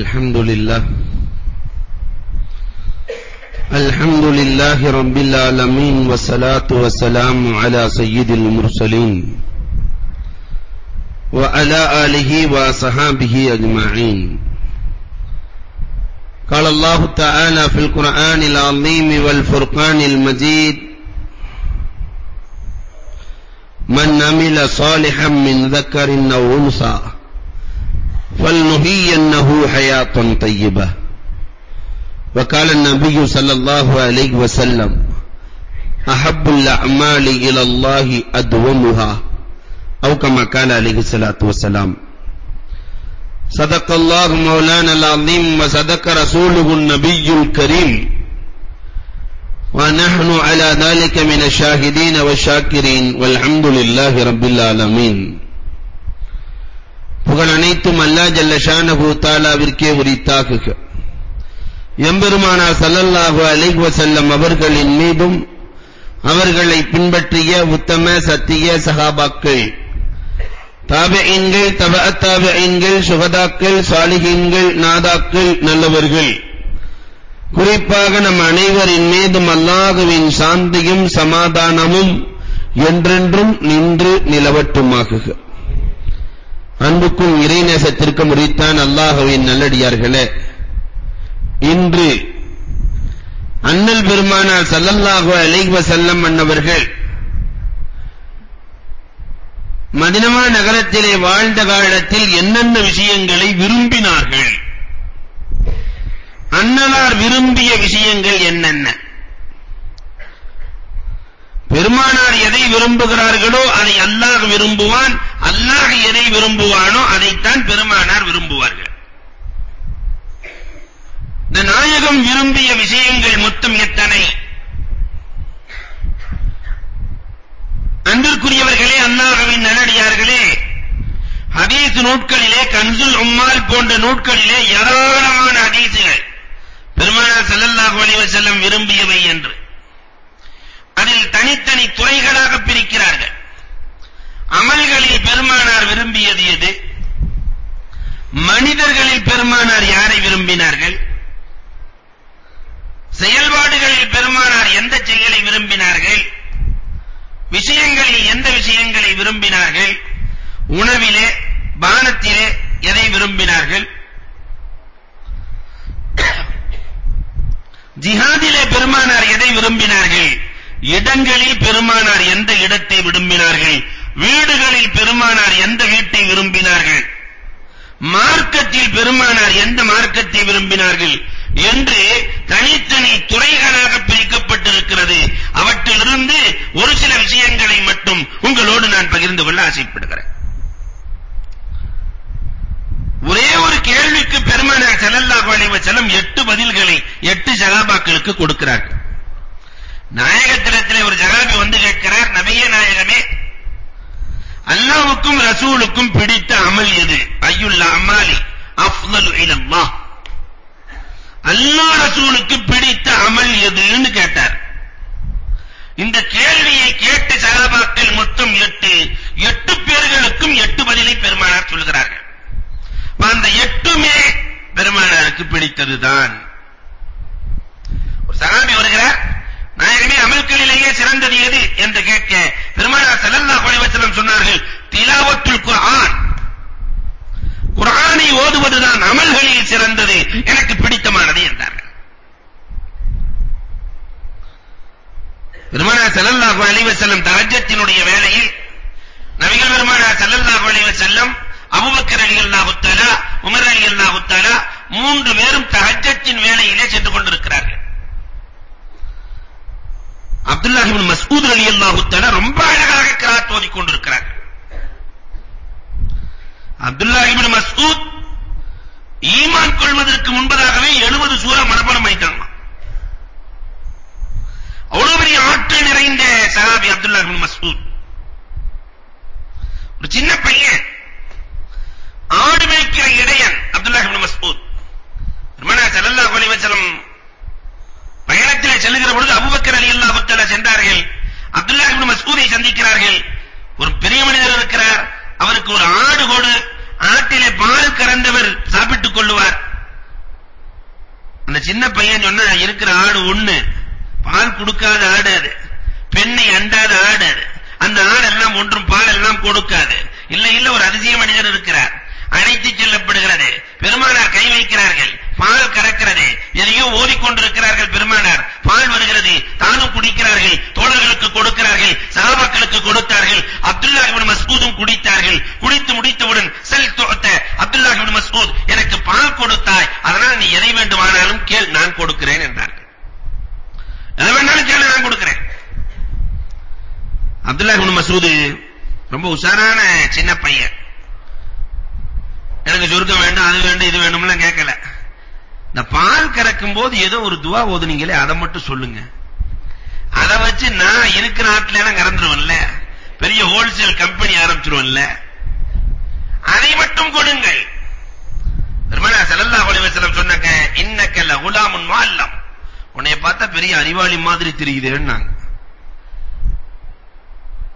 الحمد لله. الحمد لله رب العالمين والصلاة والسلام على سيد المرسلين وعلى آله وصحابه أجمعين. قال الله تعالى في القرآن العظيم والفرقان المجيد من عمل صالحا من ذكر أو أنثى فلنهينه حياة طيبة. وقال النبي صلى الله عليه وسلم، أحب الأعمال إلى الله أدومها. أو كما قال عليه الصلاة والسلام، صدق الله مولانا العظيم وصدق رسوله النبي الكريم. ونحن على ذلك من الشاهدين والشاكرين، والحمد لله رب العالمين. புகழ் அனைத்தும் அல்லா ஜல்லஷானபு தாலாவிற்கே உரித்தாகுக எம்பெருமானார் சல்லல்லாஹு அலைஹி வஸல்லம் அவர்களின் மீதும் அவர்களை பின்பற்றிய உத்தம சத்திய சஹாபாக்கள் தாபிஈன்கள் தப தாபிஈன்கள் சுகதாக்கள் சாலிஹீன்கள் நாதாக்கள் நல்லவர்கள். குறிப்பாக நம் அனைவரின் மீதும் அல்லாஹுவின் சாந்தியும் சமாதானமும் என்றென்றும் நின்று நிலவட்டுமாகுக. அன்புக்கும் இறைநேசத்திற்கும் உரித்தான் அல்லாஹுவின் நல்லடியார்களே. இன்று அண்ணல் பெருமானார் சல்லல்லாஹு அலைஹி வஸல்லம் அன்னவர்கள் மதினமா நகரத்திலே வாழ்ந்த காலத்தில் என்னென்ன விஷயங்களை விரும்பினார்கள்? அன்னலார் விரும்பிய விஷயங்கள் என்னென்ன? பெருமானார் எதை விரும்புகிறார்களோ அதை அல்லாஹ் விரும்புவான் அல்லாஹ் எதை விரும்புவானோ அதைத்தான் பெருமானார் விரும்புவார்கள். இந்த நாயகம் விரும்பிய விஷயங்கள் மொத்தம் எத்தனை? அன்பிற்குரியவர்களே அல்லாஹ்வின் நல்லடியார்களே ஹதீஸ் நூட்களிலே கன்சுல் உம்மால் போன்ற நூட்களிலே ஏராளமான ஹதீசுகள் பெருமானார் ஸல்லல்லாஹு அலைஹி வஸல்லம் விரும்பியவை என்று. அதில் தனித்தனி துறைகளாக பிரிக்கிறார்கள். அமல்களில் பெருமானார் விரும்பியது எது? மனிதர்களில் பெருமானார் யாரை விரும்பினார்கள்? செயல்பாடுகளில் பெருமானார் எந்த செயலை விரும்பினார்கள்? விஷயங்களில் எந்த விஷயங்களை விரும்பினார்கள்? உணவிலே பானத்திலே எதை விரும்பினார்கள்? ஜிஹாதிலே பெருமானார் எதை விரும்பினார்கள்? இடங்களில் பெருமானார் எந்த இடத்தை விரும்பினார்கள்? வீடுகளில் பெருமானார் எந்த வீட்டை விரும்பினார்கள்? மார்க்கத்தில் பெருமானார் எந்த மார்க்கத்தை விரும்பினார்கள்? என்று தனித்தனி துறைகளாக பிரிக்கப்பட்டிருக்கிறது. அவற்றிலிருந்து ஒரு சில விஷயங்களை மட்டும் உங்களோடு நான் பகிர்ந்து கொள்ள ஆசைப்படுகிறேன். ஒரே ஒரு கேள்விக்கு பெருமானார் ஸல்லல்லாஹு அலைஹி வஸல்லம் எட்டு பதில்களை எட்டு சகாபாக்களுக்கு கொடுக்கிறார்கள். நாயகத்திடத்திலே ஒரு ஜகாபி வந்து கேட்கிறார்? நபியே நாயகமே. அல்லாஹ்வுக்கும் ரசூலுக்கும் பிடித்த அமல் எது? ஐயுல் அமாலி அஃதலு இலல்லாஹ். அல்லாஹ் ரசூலுக்கு பிடித்த அமல் எதுன்னு கேட்டார். இந்த கேள்வியை கேட்டு சகாபாக்கள் மொத்தம் எட்டு எட்டு பேர்களுக்கும் எட்டு பதிலை பெருமானார் சொல்கிறார்கள். அந்த எட்டுமே பெருமானாருக்கு பிடித்ததுதான். ஒரு சகாபி வருகிறார். ஆகவே அமல்களிலேயே சிறந்தது எது என்று கேட்க பெருமானார் ஸல்லல்லாஹு அலைஹி வஸல்லம் சொன்னார்கள் திலாவத்துல் குர்ஆன். குர்ஆனை ஓதுவதுதான் அமல்களில் சிறந்தது. எனக்கு பிடித்தமானது என்றார்கள். பெருமானார் ஸல்லல்லாஹு அலைஹி வஸல்லம் தஹஜ்ஜத்தினுடைய வேளையில் நபிகள் பெருமானார் ஸல்லல்லாஹு அலைஹி வஸல்லம் அபூபக்கர் ரலியல்லாஹு தஆலா உமர் ரலியல்லாஹு தஆலா மூன்று பேரும் தஹஜ்ஜத்தின் வேளையிலே சென்று கொண்டிருக்கிறார்கள். அப்துல்லாஹ் இப்னு மஸ்ஊத் ரலியல்லாஹு தஆலா ரொம்ப அழகாக கிராத் ஓதி கொண்டிருக்கிறார். அப்துல்லாஹ் இப்னு மஸ்ஊத் ஈமான் கொள்வதற்கு முன்பதாகவே 70 சூரா மனப்பாடம் பண்ணிட்டாங்க அவ்வளவு பெரிய ஆற்றல் நிறைந்த சஹாபி அப்துல்லாஹ் இப்னு மஸ்ஊத். ஒரு சின்ன பையன். ஆடு மேய்க்கிற இடையன் அப்துல்லாஹ் இப்னு மஸ்ஊத். பெருமானார் ஸல்லல்லாஹு அலைஹி வஸல்லம் பயணத்திலே செல்லுகிற பொழுது அபூபக்கர் ரலியல்லாஹு தஆலா சென்றார்கள். அப்துல்லாஹ் இப்னு மஸ்ஊதை சந்திக்கிறார்கள். ஒரு பெரிய மனிதர் இருக்கிறார். அவருக்கு ஒரு ஆடு கொடு. ஆட்டிலே பால் கறந்தவர் சாப்பிட்டுக் கொள்ளுவார். சின்ன பையன் சொன்னா இருக்கிற ஆடு ஒண்ணு. பால் கொடுக்காத ஆடு அது. பெண்ணை அண்டாத ஆடு அது. அந்த ஆடு எல்லாம் ஒன்றும் பால் எல்லாம் கொடுக்காது. இல்ல இல்ல ஒரு அதிசய மனிதர் இருக்கிறார். அழைத்து செல்லப்படுகிறது. பெருமானார் கை வைக்கிறார்கள். பால் கறக்கிறது. எதையோ ஓதிக்கொண்டிருக்கிறார்கள் பெருமானார். பால் வருகிறது. தானும் குடிக்கிறார்கள். தோழர்களுக்கு கொடுக்கிறார்கள். சகாபாக்களுக்கு கொடுத்தார்கள். அப்துல்லா இப்னு மஸ்ஊதும் குடித்தார்கள். குடித்து முடித்தவுடன் செல் தோத்த அப்துல்லா இப்னு மஸ்ஊத் எனக்கு பால் கொடுத்தாய். அதனால் நீ எதை வேண்டுமானாலும் கேள் நான் கொடுக்கிறேன் என்றார்கள் எதை வேண்டாலும் கேள் நான் கொடுக்கிறேன். அப்துல்லா இப்னு மஸ்ஊத் ரொம்ப உஷாரான சின்ன பையன். எனக்கு சொர்க்கம் வேண்டும் அது வேண்டும் இது வேண்டும்லாம் கேட்கல. இந்த பால் கறக்கும் போது ஏதோ ஒரு துவா ஓதுனீங்களே அதை மட்டும் சொல்லுங்க. அதை வச்சு நான் இருக்கிற நாட்டுல எல்லாம் கறந்துருவேன்ல. பெரிய ஹோல்சேல் கம்பெனி ஆரம்பிச்சிருவேன்ல. அதை மட்டும் கொடுங்கள். பெருமானா ஸல்லல்லாஹு அலைஹி வஸல்லம் சொன்னாங்க இன்னக்க லகுலாமுன் முஅல்லம். உன்னை பார்த்தா பெரிய அறிவாளி மாதிரி தெரியுதேன்னாங்க.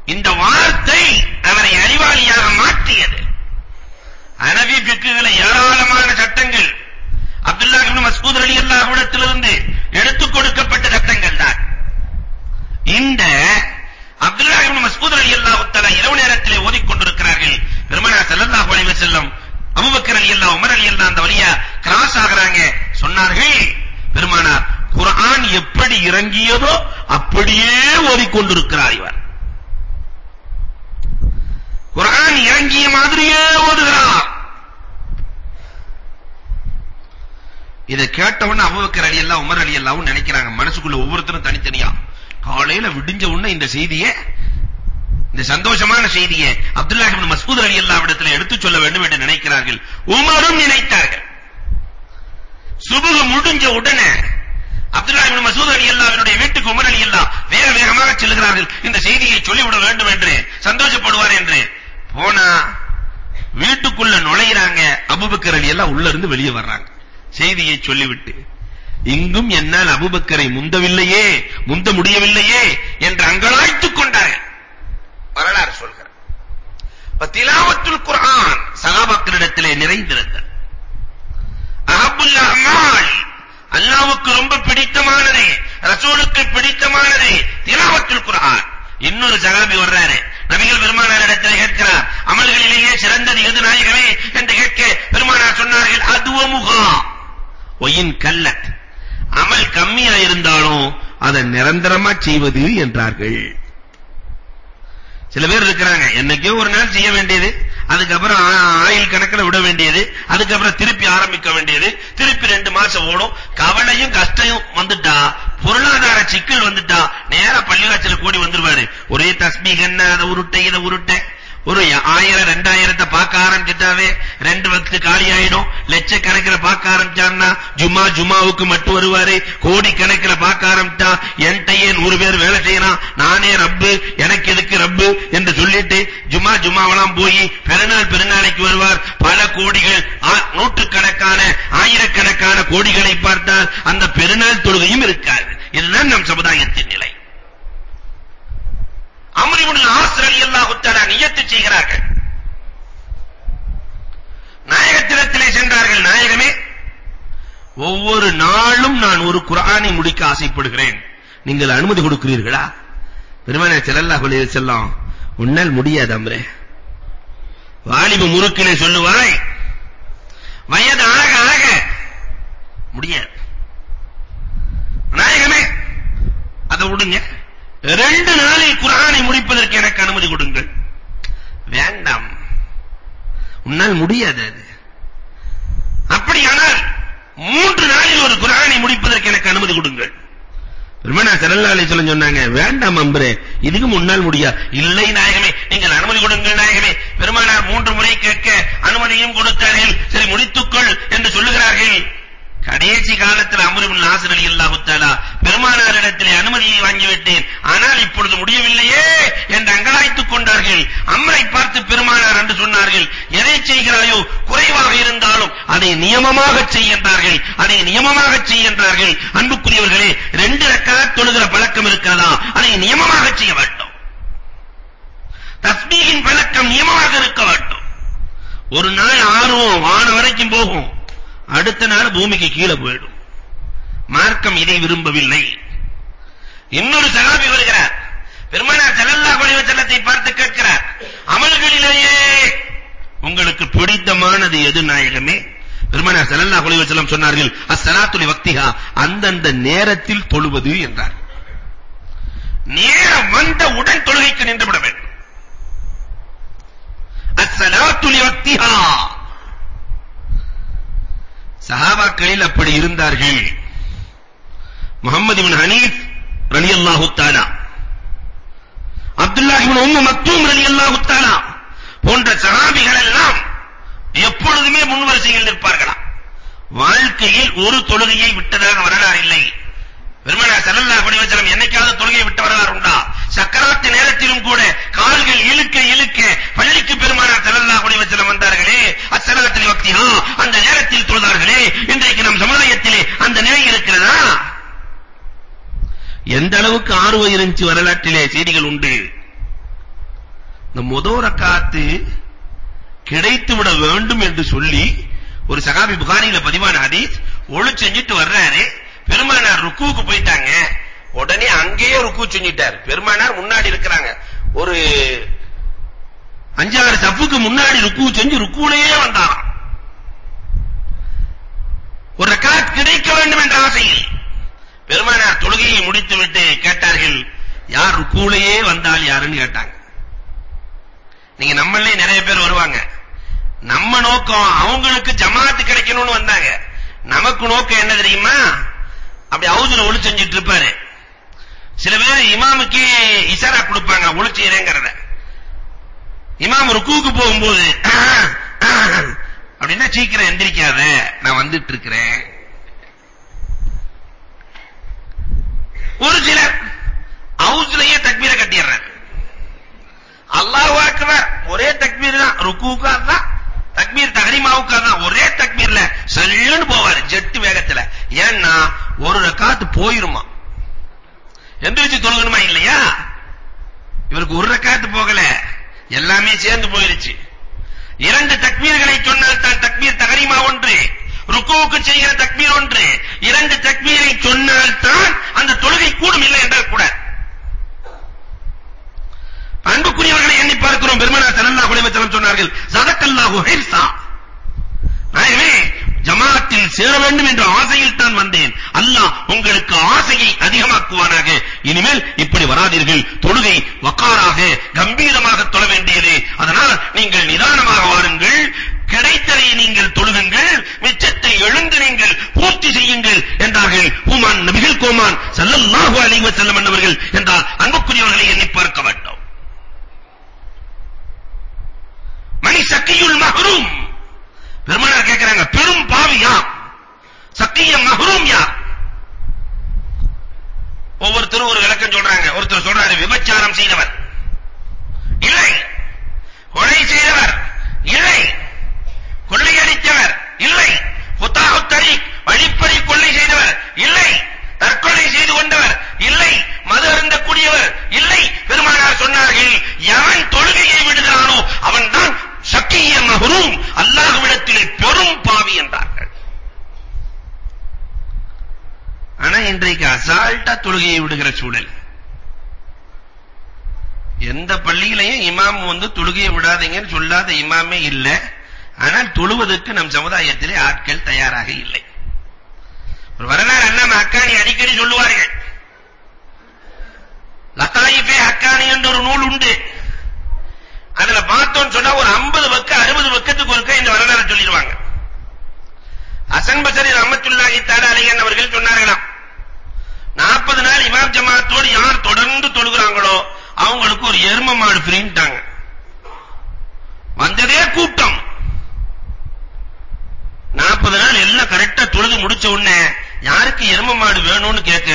இந்த வார்த்தை அவரை அறிவாளியாக மாற்றியது. அனவி பிக்குகளை ஏராளமான சட்டங்கள். அப்துல்லா இப்னு மஸ்ஊத் ரலியல்லாஹு இடத்திலிருந்து எடுத்துக் கொடுக்கப்பட்ட சட்டங்கள் தான். இந்த அப்துல்லா இப்னு மஸ்ஊத் ரலியல்லாஹு தஆலா இரவு நேரத்திலே ஓதிக்கொண்டிருக்கிறார்கள். பெருமானார் ஸல்லல்லாஹு அலைஹி வஸல்லம் அபூபக்கர் ரலியல்லாஹு உமர் ரலியல்லாஹு அந்த வழியா கிராஸ் ஆகறாங்க. சொன்னார்கள் பெருமானார் குர்ஆன் எப்படி இறங்கியதோ அப்படியே ஓதிக்கொண்டிருக்கிறார் இவர். குர்ஆன் இறங்கிய மாதிரியே ஓதுகிறார். இதை அபுபக்கர் அபூபக்கர் எல்லாம் உமர் ரலியல்லாஹு நினைக்கிறாங்க. மனசுக்குள்ள ஒவ்வொருத்தரும் தனித்தனியா. காலையில விடிஞ்ச உடனே இந்த செய்தியை இந்த சந்தோஷமான செய்தியை அப்துல்லாஹ் இப்னு மஸ்ஊத் ரலியல்லாஹு இடத்துல எடுத்து சொல்ல வேண்டும் என்று நினைக்கிறார்கள். உமரும் நினைத்தார்கள். சுபுஹ் முடிஞ்ச உடனே அப்துல்லாஹ் இப்னு மஸ்ஊத் ரலியல்லாஹுவினுடைய வீட்டுக்கு உமர் ரலியல்லாஹு வேக வேகமாக செல்கிறார்கள். இந்த செய்தியை சொல்லிவிட வேண்டும் என்று சந்தோஷப்படுவார் என்று. போனா வீட்டுக்குள்ள நுழையிறாங்க. அபூபக்கர் ரலியல்லாஹு உள்ள இருந்து வெளியே வர்றாங்க. செய்தியை சொல்லிவிட்டு இங்கும் என்னால் அபூபக்கரை முந்தவில்லையே முந்த முடியவில்லையே என்று அங்கலாய்த்துக் கொண்டார்கள். வரலாறு சொல்கிறார் திலாவத்துல் குர்ஆன் சகாபாக்களிடத்திலே நிறைந்திருந்தது. அஹப்புல் அமால் அல்லாஹ்வுக்கு ரொம்ப பிடித்தமானது ரசூலுக்கு பிடித்தமானது திலாவத்துல் குர்ஆன். இன்னொரு சகாபி வர்றாரு நபிகள் பெருமானார் இடத்தில் கேட்கிறார் அமல்களிலேயே சிறந்தது எது நாயகமே என்று கேட்க பெருமானார் சொன்னார்கள் அதுவமுகா ஒயின் கல்லத். அமல் கம்மியா இருந்தாலும் அதை நிரந்தரமா செய்வது என்றார்கள். சில பேர் இருக்கிறாங்க என்னைக்கோ ஒரு நாள் செய்ய வேண்டியது அதுக்கப்புறம் ஆயில் கணக்கில் விட வேண்டியது அதுக்கப்புறம் திருப்பி ஆரம்பிக்க வேண்டியது திருப்பி ரெண்டு மாசம் ஓடும் கவலையும் கஷ்டம் வந்துட்டா பொருளாதார சிக்கல் வந்துட்டா நேரா பள்ளிவாசல் கூடி வந்துருவாரு. ஒரே தஸ்மீக என்ன அதை உருட்டை இதை உருட்டை. ஒரு ஆயிரம் ரெண்டாயிரத்தை பார்க்க ஆரம்பிச்சிட்டாவே ரெண்டு வக்து காலி ஆயிடும். லட்சக்கணக்கில் பார்க்க ஆரம்பிச்சான்னா ஜும்மா ஜும்மாவுக்கு மட்டும் வருவாரு. கோடி கணக்கில் பார்க்க ஆரம்பிச்சா என்கிட்டயே நூறு பேர் வேலை செய்யறான். நானே ரப்பு எனக்கு எதுக்கு ரப்பு என்று சொல்லிட்டு ஜும்மா ஜும்மாவெல்லாம் போய் பெருநாள் பெருநாளைக்கு வருவார். பல கோடிகள் நூற்றுக்கணக்கான ஆயிரக்கணக்கான கோடிகளை பார்த்தால் அந்த பெருநாள் தொழுகையும் இருக்காது. இதுதான் நம் சமுதாயத்தின் நிலை. அம்ரிபுல் ஆஸ் ரலியல்லாஹு தஆலா நியத்து செய்கிறார்கள். நாயகத்திடத்திலே சென்றார்கள் நாயகமே ஒவ்வொரு நாளும் நான் ஒரு குர்ஆனை முடிக்க ஆசைப்படுகிறேன். நீங்கள் அனுமதி கொடுக்கிறீர்களா? பெருமானே ஸல்லல்லாஹு அலைஹி வஸல்லம் உன்னால் முடியாது அம்ரே. வாலிப முறுக்கிலே சொல்லுவாய் வயது ஆக ஆக. முடியாது. நாயகமே அதை விடுங்க. ரெண்டு நாளில் குர்ஆனை முடிப்பதற்கு எனக்கு அனுமதி கொடுங்கள். வேண்டாம். உன்னால் முடியாது அது. அப்படியானால் மூன்று நாளில் ஒரு குர்ஆனை முடிப்பதற்கு எனக்கு அனுமதி கொடுங்கள். பெருமானா ஸல்லல்லாஹு அலைஹி வஸல்லம் சொன்னாங்க வேண்டாம் அம்பரே இதுக்கு முன்னால் முடியா இல்லை நாயகமே நீங்கள் அனுமதி கொடுங்கள் நாயகமே. பெருமானார் மூன்று முறை கேட்க அனுமதியும் கொடுத்தார்கள். சரி முடித்துக்கொள் என்று சொல்லுகிறார்கள். கடைசி காலத்தில் அம்ர் இப்னு அலி ரலியல்லாஹு தஆலா பெருமானாரிடத்திலே அனுமதியை வாங்கிவிட்டேன். ஆனால் இப்பொழுது முடியவில்லையே என்று அங்கலாய்த்துக் கொண்டார்கள். அம்ரை பார்த்து பெருமானார் என்று சொன்னார்கள் எதை செய்கிறாயோ? குறைவாக இருந்தாலும் அதை நியமமாக செய்கின்றார்கள் அதை நியமமாக செய்கின்றார்கள் அன்புக்குரியவர்களே ரெண்டு ரக்காத் தொழுகிற பழக்கம் இருக்கிறதா அதை நியமமாக செய்ய வேண்டும். தஸ்பீகின் பழக்கம் நியமமாக இருக்க வேண்டும். ஒரு நாள் ஆர்வம் வான வரைக்கும் போகும். அடுத்த நாள் பூமிக்கு கீழே போயிடும். மார்க்கம் இதை விரும்பவில்லை. இன்னொரு சகாபி வருகிறார். பெருமானார் ஸல்லல்லாஹு அலைஹி வஸல்லத்தை பார்த்து கேட்கிறார். அமல்களிலேயே உங்களுக்கு பிடித்தமானது எது நாயகமே பெருமானார் ஸல்லல்லாஹு அலைஹி வஸல்லம் சொன்னார்கள் அஸ்ஸலாத்து லிவக்திஹா அந்தந்த நேரத்தில் தொழுவது என்றார். நேரம் வந்த உடன் தொழுகைக்கு நின்று விட வேண்டும். அஸ்ஸலாத்து லிவக்திஹா சஹாபாக்களில் அப்படி இருந்தார்கள். முகமது இப்னு ஹனீஃப் ரலியல்லாஹு தஆலா. அப்துல்லாஹ் இப்னு உம்மு மக்தூம் ரலியல்லாஹு தஆலா போன்ற சஹாபிகள் எல்லாம் எப்பொழுதுமே முன்வரிசையில் நிற்பார்களாம். வாழ்க்கையில் ஒரு தொழுகையை விட்டதாக வரலாறு இல்லை. பெருமானார் ஸல்லல்லாஹு அலைஹி வஸல்லம் என்னைக்காவது தொழுகையை விட்டு வரலாறு உண்டா? சக்கராத்து நேரத்திலும் கூட கால்கள் இழுக்க இழுக்க பள்ளிக்கு பெருமானார் ஸல்லல்லாஹு அலைஹி வஸல்லம் வந்தார்களே அஸ்ஸலாத்து வக்திஹா அந்த நேரத்தில் தொழுதார்களே இன்றைக்கு நம் சமுதாயத்திலே அந்த நிலை இருக்கிறதா? எந்த அளவுக்கு ஆர்வம் இருந்துச்சு வரலாற்றிலே செய்திகள் உண்டு? இந்த முதல் ரக்காத்து கிடைத்து விட வேண்டும் என்று சொல்லி ஒரு சகாபி புகாரியில பதிவான ஹதீஸ் ஒளு செஞ்சுட்டு வர்றாரு. பெருமானார் ருக்குவுக்கு போயிட்டாங்க. உடனே அங்கேயே ருக்கு செஞ்சிட்டார் பெருமானார் முன்னாடி இருக்கிறாங்க. ஒரு அஞ்சாறு சப்புக்கு முன்னாடி ருக்கு செஞ்சு ருக்குலயே வந்தாராம். ஒரு ரக்காத் கிடைக்க வேண்டும் என்ற ஆசையில் பெருமானார் தொழுகையை முடித்துவிட்டு கேட்டார்கள் யார் ருக்குலயே வந்தால் யாருன்னு கேட்டாங்க. நீங்க நம்மளே நிறைய பேர் வருவாங்க. நம்ம நோக்கம் அவங்களுக்கு ஜமாத்து கிடைக்கணும்னு வந்தாங்க. நமக்கு நோக்கம் என்ன தெரியுமா? அப்படி ஹவுஸ்ல ஒளி செஞ்சிட்டு இருப்பாரு சில பேர் இமாமுக்கு இஷாரா கொடுப்பாங்க ஒளி செய்யறேங்கறத இமாம் ருக்குவுக்கு போகும்போது அப்படின்னா சீக்கிரம் எந்திரிக்காத நான் வந்துட்டு இருக்கிறேன் ஒரு சிலர் ஹவுஸ்லயே தக்பீர கட்டிடுறாங்க அல்லாஹ் அக்பர் ஒரே தக்பீர் தான் ருக்குவுக்கு தான் தக்பீர் தஹரீமாவுக்கு தான் ஒரே தக்பீர்ல சல்லுன்னு போவாரு ஜெட் வேகத்துல. ஏன்னா ஒரு ரக்காத்து போயிருமா? எந்திரிச்சு தொழுகணுமா இல்லையா? இவருக்கு ஒரு ரக்காத்து போகல. எல்லாமே சேர்ந்து போயிருச்சு. இரண்டு தக்பீர்களை சொன்னால் தான் தக்பீர் தஹரீமா ஒன்று ருக்குவுக்கு செய்கிற தக்பீர் ஒன்று. இரண்டு தக்பீரை சொன்னால் தான் அந்த தொழுகை கூடும் இல்லை என்றால் கூட. அன்புக்குரியவர்களை எண்ணி பார்க்கிறோம். பெருமானார் ஸல்லல்லாஹு அலைஹி வஸல்லம் சொன்னார்கள் ஸதக்கல்லாஹு ஹிர்ஸா. நாயகமே ஜமாத்தில் சேர வேண்டும் என்ற ஆசையில் தான் வந்தேன். அல்லாஹ் உங்களுக்கு ஆசையை அதிகமாக்குவானாக. இனிமேல் இப்படி வராதீர்கள். தொழுகை வக்காராக கம்பீரமாக தொழ வேண்டியது. அதனால் நீங்கள் நிதானமாக வாருங்கள். கிடைத்ததை நீங்கள் தொழுகுங்கள். மிச்சத்தை எழுந்து நீங்கள் பூர்த்தி செய்யுங்கள் என்றார்கள். ஹுமான் நபிகள் கோமான் சல்லல்லாஹு அலைஹி வஸல்லம் என்பவர்கள் என்றால் அன்புக்குரியவர்களை எண்ணி பார்க்க வேண்டும் மணி சக்கியுல் மஹ்ரூம் பெருமானார் கேக்குறாங்க பெரும் பாவி யார் சக்கிய மஹ்ரூம் யார் ஒவ்வொருத்தரும் ஒரு விளக்கம் சொல்றாங்க ஒருத்தர் சொல்றாரு விபச்சாரம் செய்தவர் இல்லை கொலை செய்தவர் இல்லை கொள்ளையடித்தவர் இல்லை குத்தாஹு தரீக் வழிப்பறி கொள்ளை செய்தவர் இல்லை தற்கொலை செய்து கொண்டவர் இல்லை மது அருந்தக்கூடியவர் இல்லை பெருமானார் சொன்னார்கள் எவன் தொழுகையை விடுகிறானோ அவன்தான் சக்கிய மஹ்ரூம் அல்லாஹ்விடத்திலே பெரும் பாவி என்றார்கள் ஆனா இன்றைக்கு அசால்ட்டா தொழுகையை விடுகிற சூழல் எந்த பள்ளியிலையும் இமாம் வந்து தொழுகையை விடாதீங்கன்னு சொல்லாத இமாமே இல்ல. ஆனால் தொழுவதற்கு நம் சமுதாயத்திலே ஆட்கள் தயாராக இல்லை. ஒரு வரலாறு அண்ணா அக்காணி அடிக்கடி சொல்லுவார்கள். லத்தாயிபே அக்காணி என்ற ஒரு நூல் உண்டு. அதுல பார்த்தோம் சொன்னா ஒரு 50 பக்க 60 பக்கத்துக்கு ஒருக்க இந்த வரலாறு சொல்லிடுவாங்க. அசன் பசரி ரஹ்மத்துல்லாஹி தஆலா அலைஹி அவர்கள் சொன்னார்களாம். 40 நாள் இமாம் ஜமாத்தோடு யார் தொடர்ந்து தொழுகிறாங்களோ அவங்களுக்கு ஒரு எரும மாடு ஃப்ரீன்ட்டாங்க வந்ததே கூட்டம். 40 நாள் எல்லாம் கரெக்டா தொழுது முடிச்ச உடனே யாருக்கு எரும மாடு வேணும்னு கேட்க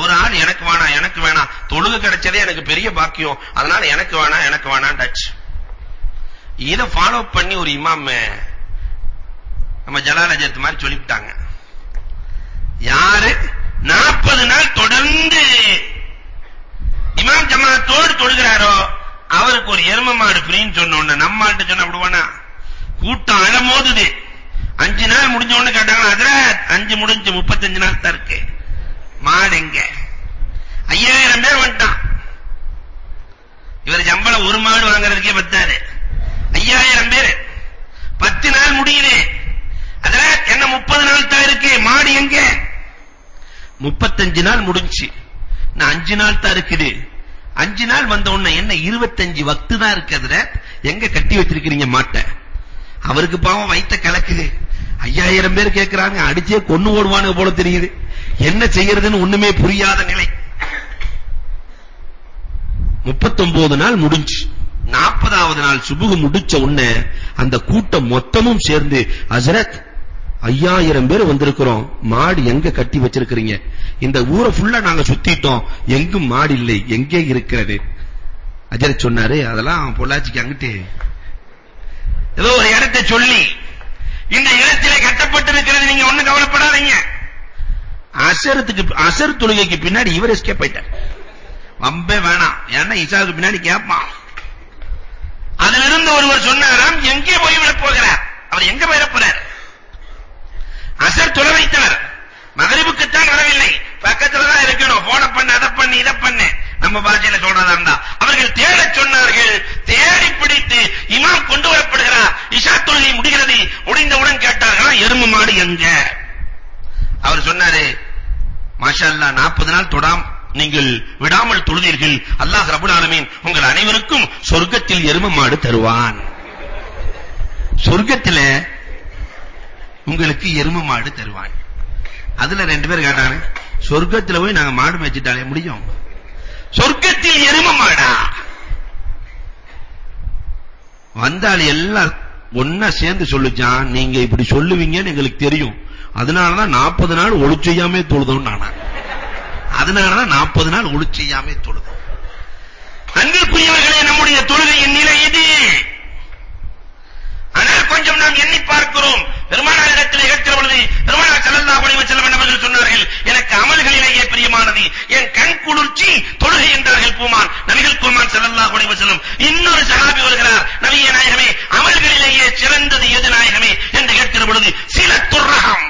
ஒரு ஆள் எனக்கு வேணாம் எனக்கு வேணாம். தொழுகு கிடைச்சதே எனக்கு பெரிய பாக்கியம். அதனால எனக்கு வேணாம் எனக்கு வேணாம் டச் இத ஃபாலோ பண்ணி ஒரு இமாம் நம்ம ஜலால் மாதிரி சொல்லிவிட்டாங்க. யாரு? 40 நாள் தொடர்ந்து. இமாம் ஜமாத்தோடு தொழுகிறாரோ? அவருக்கு ஒரு எரும மாடு ஃப்ரீன்னு சொன்ன உடனே நம்ம ஆள்கிட்ட சொன்ன விடுவானா? கூட்டம் அழமோதுது. அஞ்சு நாள் முடிஞ்ச உடனே கேட்டாங்க ஹஜ்ரத் அஞ்சு முடிஞ்சு 35 நாள் தான் இருக்கு. மாடு எங்க? ஐயாயிரம் பேர் வந்துட்டான். இவர் சம்பளம் ஒரு மாடு வாங்குறதுக்கே பத்தாது. ஐயாயிரம் பேர். பத்து நாள் முடியுது. அதுல என்ன முப்பது நாள் தான் இருக்கு? மாடு எங்க? முப்பத்தஞ்சு நாள் முடிஞ்சு. நான் அஞ்சு நாள் தான் இருக்குது. அஞ்சு நாள் வந்த உடனே என்ன இருபத்தஞ்சு வக்து தான் இருக்கு அதுல? எங்க கட்டி வச்சிருக்கீங்க மாட்டை? அவருக்கு பாவம் வைத்த கலக்குது. ஐயாயிரம் பேர் கேட்கிறாங்க அடிச்சே கொன்னு ஓடுவானு போல தெரியுது. என்ன செய்யறதுன்னு ஒண்ணுமே புரியாத நிலை. 39 நாள் முடிஞ்சு. 40வது நாள் சுபுகு முடிச்ச உடனே அந்த கூட்டம் மொத்தமும் சேர்ந்து அசரத் ஐயாயிரம் பேர் வந்திருக்கிறோம். மாடு எங்க கட்டி வச்சிருக்கிறீங்க? இந்த ஊரை ஃபுல்லா நாங்க சுத்திட்டோம். எங்கும் மாடு இல்லை. எங்கே இருக்கிறது? அஜர் சொன்னாரு. அதெல்லாம் பொள்ளாச்சிக்கு அங்கிட்டு. ஏதோ ஒரு இடத்தை சொல்லி இந்த இடத்திலே கட்டப்பட்டிருக்கிறது நீங்க ஒண்ணும் கவலைப்படாதீங்க. அசரத்துக்கு அசர் தொழுகைக்கு பின்னாடி இவர் எஸ்கேப் ஆயிட்டார். வம்பே வேணாம். ஏன்னா இசாவுக்கு பின்னாடி கேட்பான் அதிலிருந்து ஒருவர் சொன்னாராம் எங்கே போய் விட போகிறார்? அவர் எங்க போயிட போறார்? அசர் தொலை வைத்தவர் மகரிபுக்குத்தான் வரவில்லை. பக்கத்துல தான் இருக்கணும் போன பண்ண அதை பண்ணு இதை பண்ணு. நம்ம பாஷையில சொல்றதா இருந்தா அவர்கள் தேடச் சொன்னார்கள். தேடி பிடித்து இமாம் கொண்டு வரப்படுகிறார். இஷா தொழுகை முடிகிறது. முடிந்தவுடன் கேட்டார்களா எருமை மாடு எங்க? அவர் சொன்னாரு மாஷா நாற்பது 40 நாள் தொடாம். நீங்கள் விடாமல் தொழுதீர்கள். அல்லாஹ் ரப்பல் ஆலமீன் உங்கள் அனைவருக்கும் சொர்க்கத்தில் எருமை மாடு தருவான். சொர்க்கத்துல உங்களுக்கு எருமை மாடு தருவான் அதுல ரெண்டு பேர் கேட்டாங்க சொர்க்கத்துல போய் நாங்க மாடு மேய்ச்சிட்டாலே முடியும்? சொர்க்கத்தில் எரும மாடா? வந்தால் எல்லாம் ஒன்னா சேர்ந்து சொல்லுச்சான் நீங்க இப்படி சொல்லுவீங்கன்னு எங்களுக்கு தெரியும். அதனாலதான் 40 நாள் ஒளி செய்யாமே தொழுதோம் நானா அதனாலதான் 40 நாள் ஒளி செய்யாமே தொழுதோம். அன்பிற்குரியவர்களே நம்முடைய தொழுகையின் நிலை இது. கொஞ்சம் நாம் எண்ணி பார்க்கிறோம். பெருமானாரிடத்தில் கேட்கிற பொழுது பெருமானார் ஸல்லல்லாஹு அலைஹி வஸல்லம் அவர்கள் சொன்னார்கள். எனக்கு அமல்களிலேயே பிரியமானது. என் கண் குளிர்ச்சி தொழுகை என்றார்கள் பூமான் நபிகள் பூமான் ஸல்லல்லாஹு அலைஹி வஸல்லம். இன்னொரு சஹாபி வருகிறார் நபியே நாயகமே அமல்களிலேயே சிறந்தது எது நாயகமே? என்று கேட்கிற பொழுது சில துர்ரகம்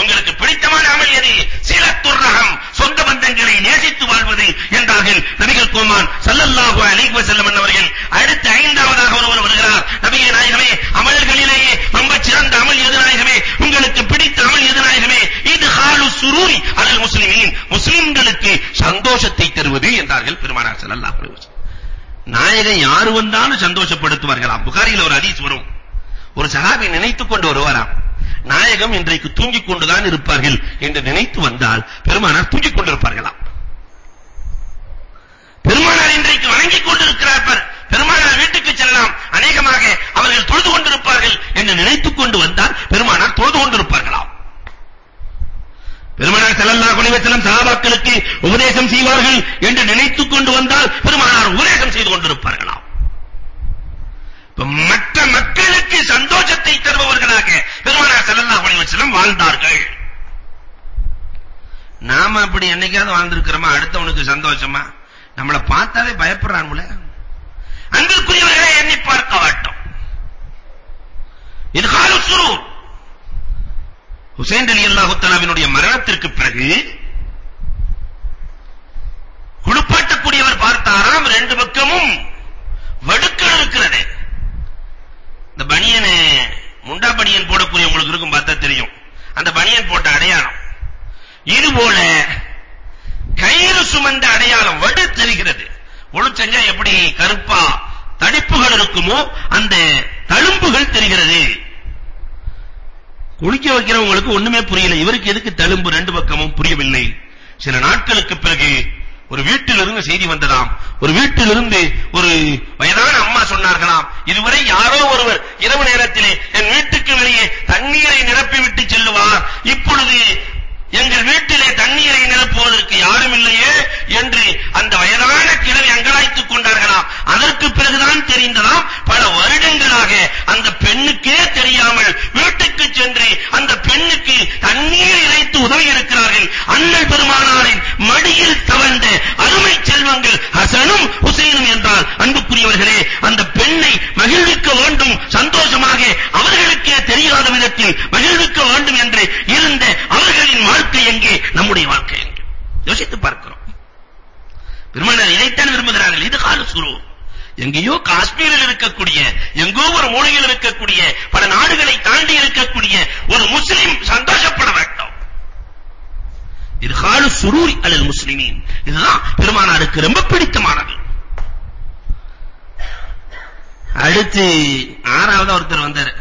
உங்களுக்கு பிடித்தமான அமல் எது? சிலத்துர்ரஹம் சொந்த பந்தங்களை நேசித்து வாழ்வது என்றார்கள் நபிகள் கோமான் சல்லல்லாஹு அலைஹி வஸல்லம் அவர்கள் அடுத்து ஐந்தாவதாக ஒருவர் வருகிறார். நபியே நாயகமே அமல்களிலேயே ரொம்ப சிறந்த அமல் எது நாயகமே? உங்களுக்கு பிடித்த அமல் எது நாயகமே? இது ஹாலு சுரூரி அலல் முஸ்லிமீன். முஸ்லிம்களுக்கு சந்தோஷத்தை தருவது என்றார்கள் பெருமானார் ஸல்லல்லாஹு அலைஹி வஸல்லம். நாயகன் யார் வந்தாலும் சந்தோஷப்படுத்துவார்களாம். புகாரியில் ஒரு ஹதீஸ் வரும். ஒரு சஹாபி நினைத்துக் கொண்டு வருவாராம். நாயகம் இன்றைக்கு தூங்கிக் கொண்டுதான் இருப்பார்கள் என்று நினைத்து வந்தால் பெருமானார் தூங்கிக் கொண்டிருப்பார்களாம். பெருமானார் இன்றைக்கு வணங்கிக் கொண்டிருக்கிறார் பெருமானார் வீட்டுக்கு செல்லலாம். அநேகமாக அவர்கள் தொழுது கொண்டிருப்பார்கள் என்று நினைத்துக் கொண்டு வந்தால் பெருமானார் தொழுது கொண்டிருப்பார்களாம். பெருமானார் ஸல்லல்லாஹு அலைஹி வஸல்லம் சஹாபாக்களுக்கு உபதேசம் செய்வார்கள் என்று நினைத்துக் கொண்டு வந்தால் பெருமானார் உபதேசம் செய்து கொண்டிருப்பார்களாம். மற்ற மக்களுக்கு சந்தோஷத்தை தருபவர்களாக பெருமானார் ஸல்லல்லாஹு அலைஹி வஸல்லம் வாழ்ந்தார்கள். நாம அப்படி என்னைக்காவது வாழ்ந்திருக்கிறோமா? அடுத்தவனுக்கு சந்தோஷமா? நம்மளை பார்த்தாலே பயப்படுறானுல அன்பிற்குரியவர்களை எண்ணி பார்க்க வேண்டும். இது காலு சுரூர். ஹுசைன் ரலியல்லாஹு தஆலாவினுடைய மரணத்திற்கு பிறகு குளிப்பாட்டக்கூடியவர் பார்த்தாராம் ரெண்டு பக்கமும் வடுக்கள் இருக்கிறது இந்த பனியன் முண்டா பனியன் போடக்கூடிய உங்களுக்கு இருக்கும் பார்த்தா தெரியும். அந்த பனியன் போட்ட அடையாளம். இது போல கயிறு சுமந்த அடையாளம் வடு தெரிகிறது. ஒளிச்சஞ்சா எப்படி கருப்பா தடிப்புகள் இருக்குமோ அந்த தழும்புகள் தெரிகிறது. குளிக்க வைக்கிறவங்களுக்கு ஒண்ணுமே புரியல. இவருக்கு எதுக்கு தழும்பு? ரெண்டு பக்கமும் புரியவில்லை. சில நாட்களுக்கு பிறகு ஒரு வீட்டிலிருந்து செய்தி வந்ததாம். ஒரு வீட்டிலிருந்து ஒரு வயதான அம்மா சொன்னார்களாம். இதுவரை யாரோ ஒருவர் இரவு நேரத்திலே என் வீட்டுக்கு வெளியே தண்ணீரை நிரப்பி விட்டு செல்லுவார். இப்பொழுது எங்கள் வீட்டிலே தண்ணீரை நிரப்புவதற்கு யாரும் இல்லையே என்று அந்த வயதான கிழவி அங்கலாய்த்துக் கொண்டார்களாம். அதற்கு பிறகுதான் தெரிந்ததாம் பல வருடங்களாக அந்த பெண்ணுக்கே தெரியாமல் வீட்டுக்கு சென்று அந்த பெண்ணுக்கு தண்ணீர் இறைத்து உதவி இருக்கிறார்கள் அண்ணல் பெருமானாரின் மடியில் தவழ்ந்த அருமை செல்வங்கள் ஹசனும் ஹுசைனும் என்றால் அன்புக்குரியவர்களே அந்த பெண்ணை மகிழ்விக்க வேண்டும் சந்தோஷமாக அவர்களுக்கே தெரியாத விதத்தில் மகிழ்விக்க வேண்டும் என்று இருந்த அவர்களின் வாழ்க்கை எங்கே? நம்முடைய வாழ்க்கை எங்கே? யோசித்து பார்க்கிறோம். பெருமானார் இதைத்தான் விரும்புகிறார்கள். இது கால சுரு எங்கேயோ காஷ்மீரில் இருக்கக்கூடிய எங்கோ ஒரு மூலையில் இருக்கக்கூடிய பல நாடுகளை தாண்டி இருக்கக்கூடிய ஒரு முஸ்லிம் சந்தோஷப்பட வேண்டும். இது கால சுரூரி அலல் முஸ்லிமீன். இதுதான் பெருமானாருக்கு ரொம்ப பிடித்தமானது. அடுத்து ஆறாவது ஒருத்தர் வந்தார்.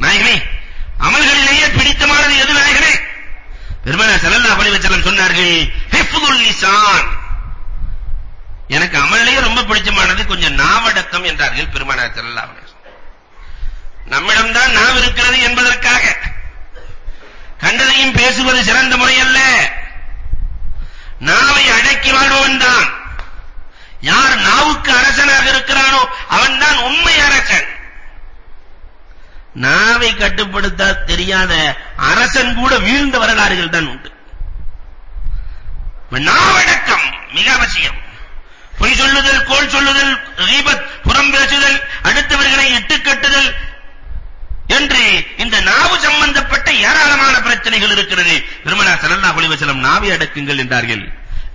நாயகனே அமல்களிலேயே பிடித்தமானது எது நாயகனே? பெருமானார் ஸல்லல்லாஹு அலைஹி வஸல்லம் சொன்னார்கள் ஹிஃப்துல் லிசான். எனக்கு அமல்லையே ரொம்ப பிடிச்சமானது கொஞ்சம் நாவடக்கம் என்றார்கள் பெருமானார் ஸல்லல்லாஹு அலைஹி நம்மிடம் தான் நாவ் இருக்கிறது என்பதற்காக கண்டதையும் பேசுவது சிறந்த முறை அல்ல நாவை அடக்கி வாழ்பவன் தான். யார் நாவுக்கு அரசனாக இருக்கிறானோ அவன்தான் உண்மை அரசன். நாவை கட்டுப்படுத்த தெரியாத அரசன் கூட வீழ்ந்த வரலாறுகள் தான் உண்டு. நாவடக்கம் மிக அவசியம். பொய் சொல்லுதல் கோல் சொல்லுதல் ரீபத் புறம் பேசுதல் அடுத்தவர்களை இட்டுக்கட்டுதல் என்று இந்த நாவு சம்பந்தப்பட்ட ஏராளமான பிரச்சனைகள் இருக்கிறது. பெருமானார் ஸல்லல்லாஹு அலைஹி வஸல்லம் நாவை அடக்குங்கள் என்றார்கள்.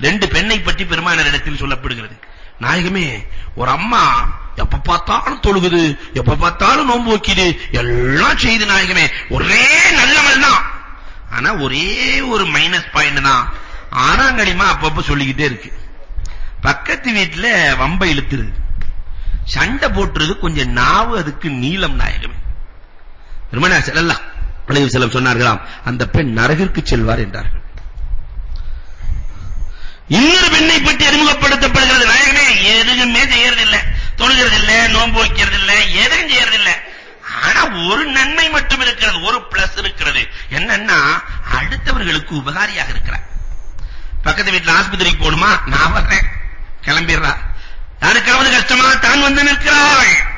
ரெண்டு பெண்ணை பற்றி பெருமானார் இடத்தில் சொல்லப்படுகிறது. நாயகமே ஒரு அம்மா எப்ப பார்த்தாலும் தொழுகுது எப்ப பார்த்தாலும் நோன்பு வைக்குது. எல்லாம் செய்து நாயகமே. ஒரே நல்லவன் தான். ஆனா ஒரே ஒரு மைனஸ் பாயிண்ட் தான். ஆறாங்கடிமா அப்பப்ப சொல்லிக்கிட்டே இருக்கு. பக்கத்து வீட்டுல வம்ப இழுத்துருது. சண்டை போட்டுறது கொஞ்சம் நாவு அதுக்கு நீளம் நாயகமே. பெருமனா செல்லலாம் அலைஹி செல்லம் சொன்னார்களாம். அந்த பெண் நரகிற்கு செல்வார் என்றார்கள். இன்னொரு பெண்ணை பற்றி அறிமுகப்படுத்தப்படுகிறது நாயகமே. எதுவுமே செய்யறது இல்ல தொழுகிறது இல்ல நோன்பு வைக்கிறது இல்ல எதுவும் செய்யறது இல்ல ஆனா ஒரு நன்மை மட்டும் இருக்கிறது ஒரு பிளஸ் இருக்கிறது. என்னன்னா அடுத்தவர்களுக்கு உபகாரியாக இருக்கிறார். பக்கத்து வீட்டுல ஆஸ்பத்திரிக்கு போகணுமா? நான் வர்றேன். கிளம்பிடுறா. யாருக்காவது கஷ்டமா? தான் வந்து நிற்கிறாள்.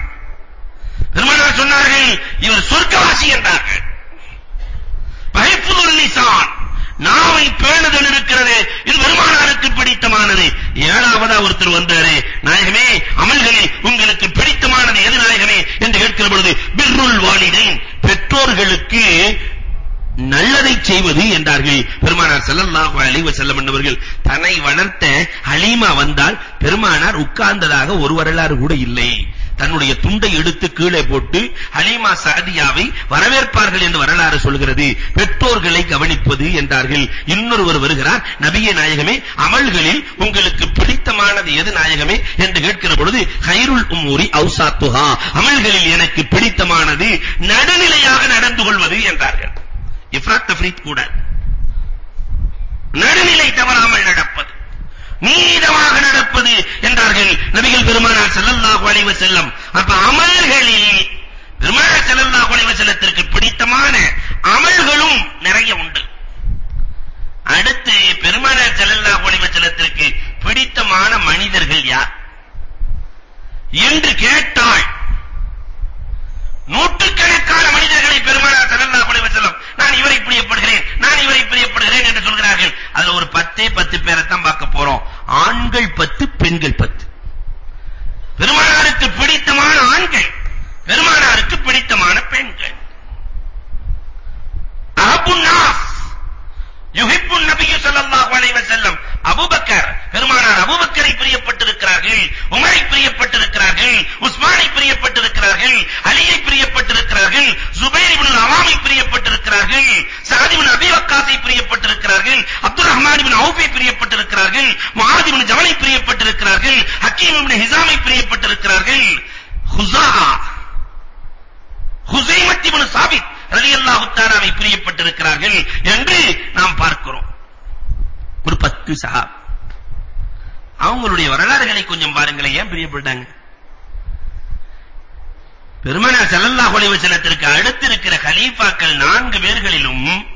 பெருமானார் சொன்னார்கள் இவர் சொர்க்கவாசி என்றார்கள். பகைப்புல் நிசான். நாவை பேணுதல் இருக்கிறது. இது பெருமானாருக்கு பிடித்தமானது. ஏழாவதா ஒருத்தர் வந்தாரு நாயகமே அமல்களில் உங்களுக்கு பிடித்தமானது எது நாயகமே? என்று கேட்கிற பொழுது பிர்ருல் வாலிதைன் பெற்றோர்களுக்கு நல்லதை செய்வது என்றார்கள். பெருமானார் ஸல்லல்லாஹு அலைஹி வஸல்லம் என்பவர்கள் தன்னை வளர்த்த ஹலீமா வந்தால் பெருமானார் உட்கார்ந்ததாக ஒரு வரலாறு கூட இல்லை. தன்னுடைய துண்டை எடுத்து கீழே போட்டு ஹலீமா சாதியாவை வரவேற்பார்கள் என்று வரலாறு சொல்கிறது. பெற்றோர்களை கவனிப்பது என்றார்கள். இன்னொருவர் வருகிறார். நபியே நாயகமே அமல்களில் உங்களுக்கு பிடித்தமானது எது நாயகமே என்று கேட்கிற பொழுது ஹைருல் உம்மூரி அவுசாத்துஹா. அமல்களில் எனக்கு பிடித்தமானது நடுநிலையாக நடந்து கொள்வது என்றார்கள். இஃப்ராத் தஃப்ரீத் கூட நடுநிலை தவறாமல் நடப்பது. நீதமாக நடப்பது என்றார்கள் நபிகள் பெருமானார் ஸல்லல்லாஹு அலைஹி வஸல்லம். அப்ப அமல்களில் பெருமானார் ஸல்லல்லாஹு அலைஹி வஸல்லத்திற்கு பிடித்தமான அமல்களும் நிறைய உண்டு. அடுத்து பெருமானார் ஸல்லல்லாஹு அலைஹி வஸல்லத்திற்கு பிடித்தமான மனிதர்கள் யார்? என்று கேட்டால் நூற்றுக்கணக்கான மனிதர்களை பெருமானார் ஸல்லல்லாஹு அலைஹி வஸல்லம் நான் இவரை பிரியப்படுகிறேன் நான் இவரை பிரியப்படுகிறேன் என்று சொல்கிறார்கள். அதுல ஒரு பத்தே பத்து பேரை தான் பார்க்க போறோம். ஆண்கள் பத்து பெண்கள் பத்து. பெருமானாருக்கு பிடித்தமான ஆண்கள் பெருமானாருக்கு பிடித்தமான பெண்கள். அபுன்னாஸ் யுஹிப்பு நபியு ஸல்லல்லாஹு அலைஹி வஸல்லம். அபூபக்கர் பெருமானார் அபூபக்கரை பிரியப்பட்டிருக்கிறார்கள் உமரை பிரியப்பட்டிருக்கிறார்கள் உஸ்மானை பிரியப்பட்டிருக்கிறார்கள் அலியை பிரியப்பட்டிருக்கிறார்கள் ஜுபைர் இப்னு அவாமை பிரியப்பட்டிருக்கிறார்கள் சஅத் இப்னு அபி வக்காஸை பிரியப்பட்டிருக்கிறார்கள் அப்துல் ரஹ்மான் இப்னு அவுஃபை பிரியப்பட்டிருக்கிறார்கள் முஆத் இப்னு ஜபலை பிரியப்பட்டிருக்கிறார்கள் ஹக்கீம் இப்னு ஹிசாமை பிரியப்பட்டிருக்கிறார்கள். ஹுஸா ஹுசைமத் இப்னு சாபித் ரலியல்லாஹு தஆலாவை பிரியப்பட்டிருக்கிறார்கள் என்று நாம் பார்க்கிறோம். ஒரு பத்து சஹாப். அவங்களுடைய வரலாறுகளை கொஞ்சம் பாருங்களேன் ஏன் பிரியப்பட்டாங்க? பெருமானார் ஸல்லல்லாஹு அலைஹி வஸல்லத்திற்கு அடுத்து இருக்கிற கலீஃபாக்கள் நான்கு பேர்களிலும்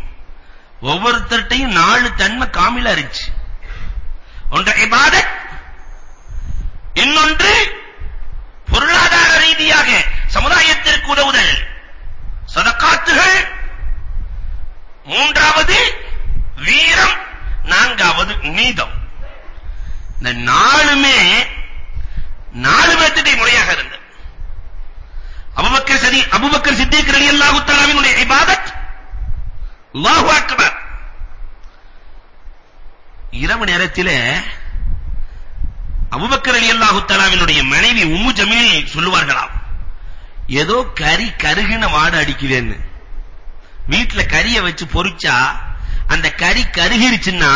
ஒவ்வொருத்தர்ட்டையும் நாலு தன்மை காமிலா இருந்துச்சு. ஒன்று இபாதத் இன்னொன்று பொருளாதார ரீதியாக சமுதாயத்திற்கு உதவுதல். மூன்றாவது வீரம் நான்காவது நீதம் இந்த நாலுமே நாலு பேர்த்திட்டே முறையாக இருந்தது அபுபக்கர் சரி அபுபக்கர் சித்திக் ரலியல்லாஹு தஆலாவினுடைய இபாதத் அல்லாஹு அக்பர். இரவு நேரத்திலே அபுபக்கர் ரலியல்லாஹு தஆலாவினுடைய மனைவி உம்மு ஜமீல் சொல்லுவார்களாம் ஏதோ கறி கருகின வாடை அடிக்குதேன்னு. வீட்ல கறியை வச்சு பொரிச்சா அந்த கறி கருகிருச்சுன்னா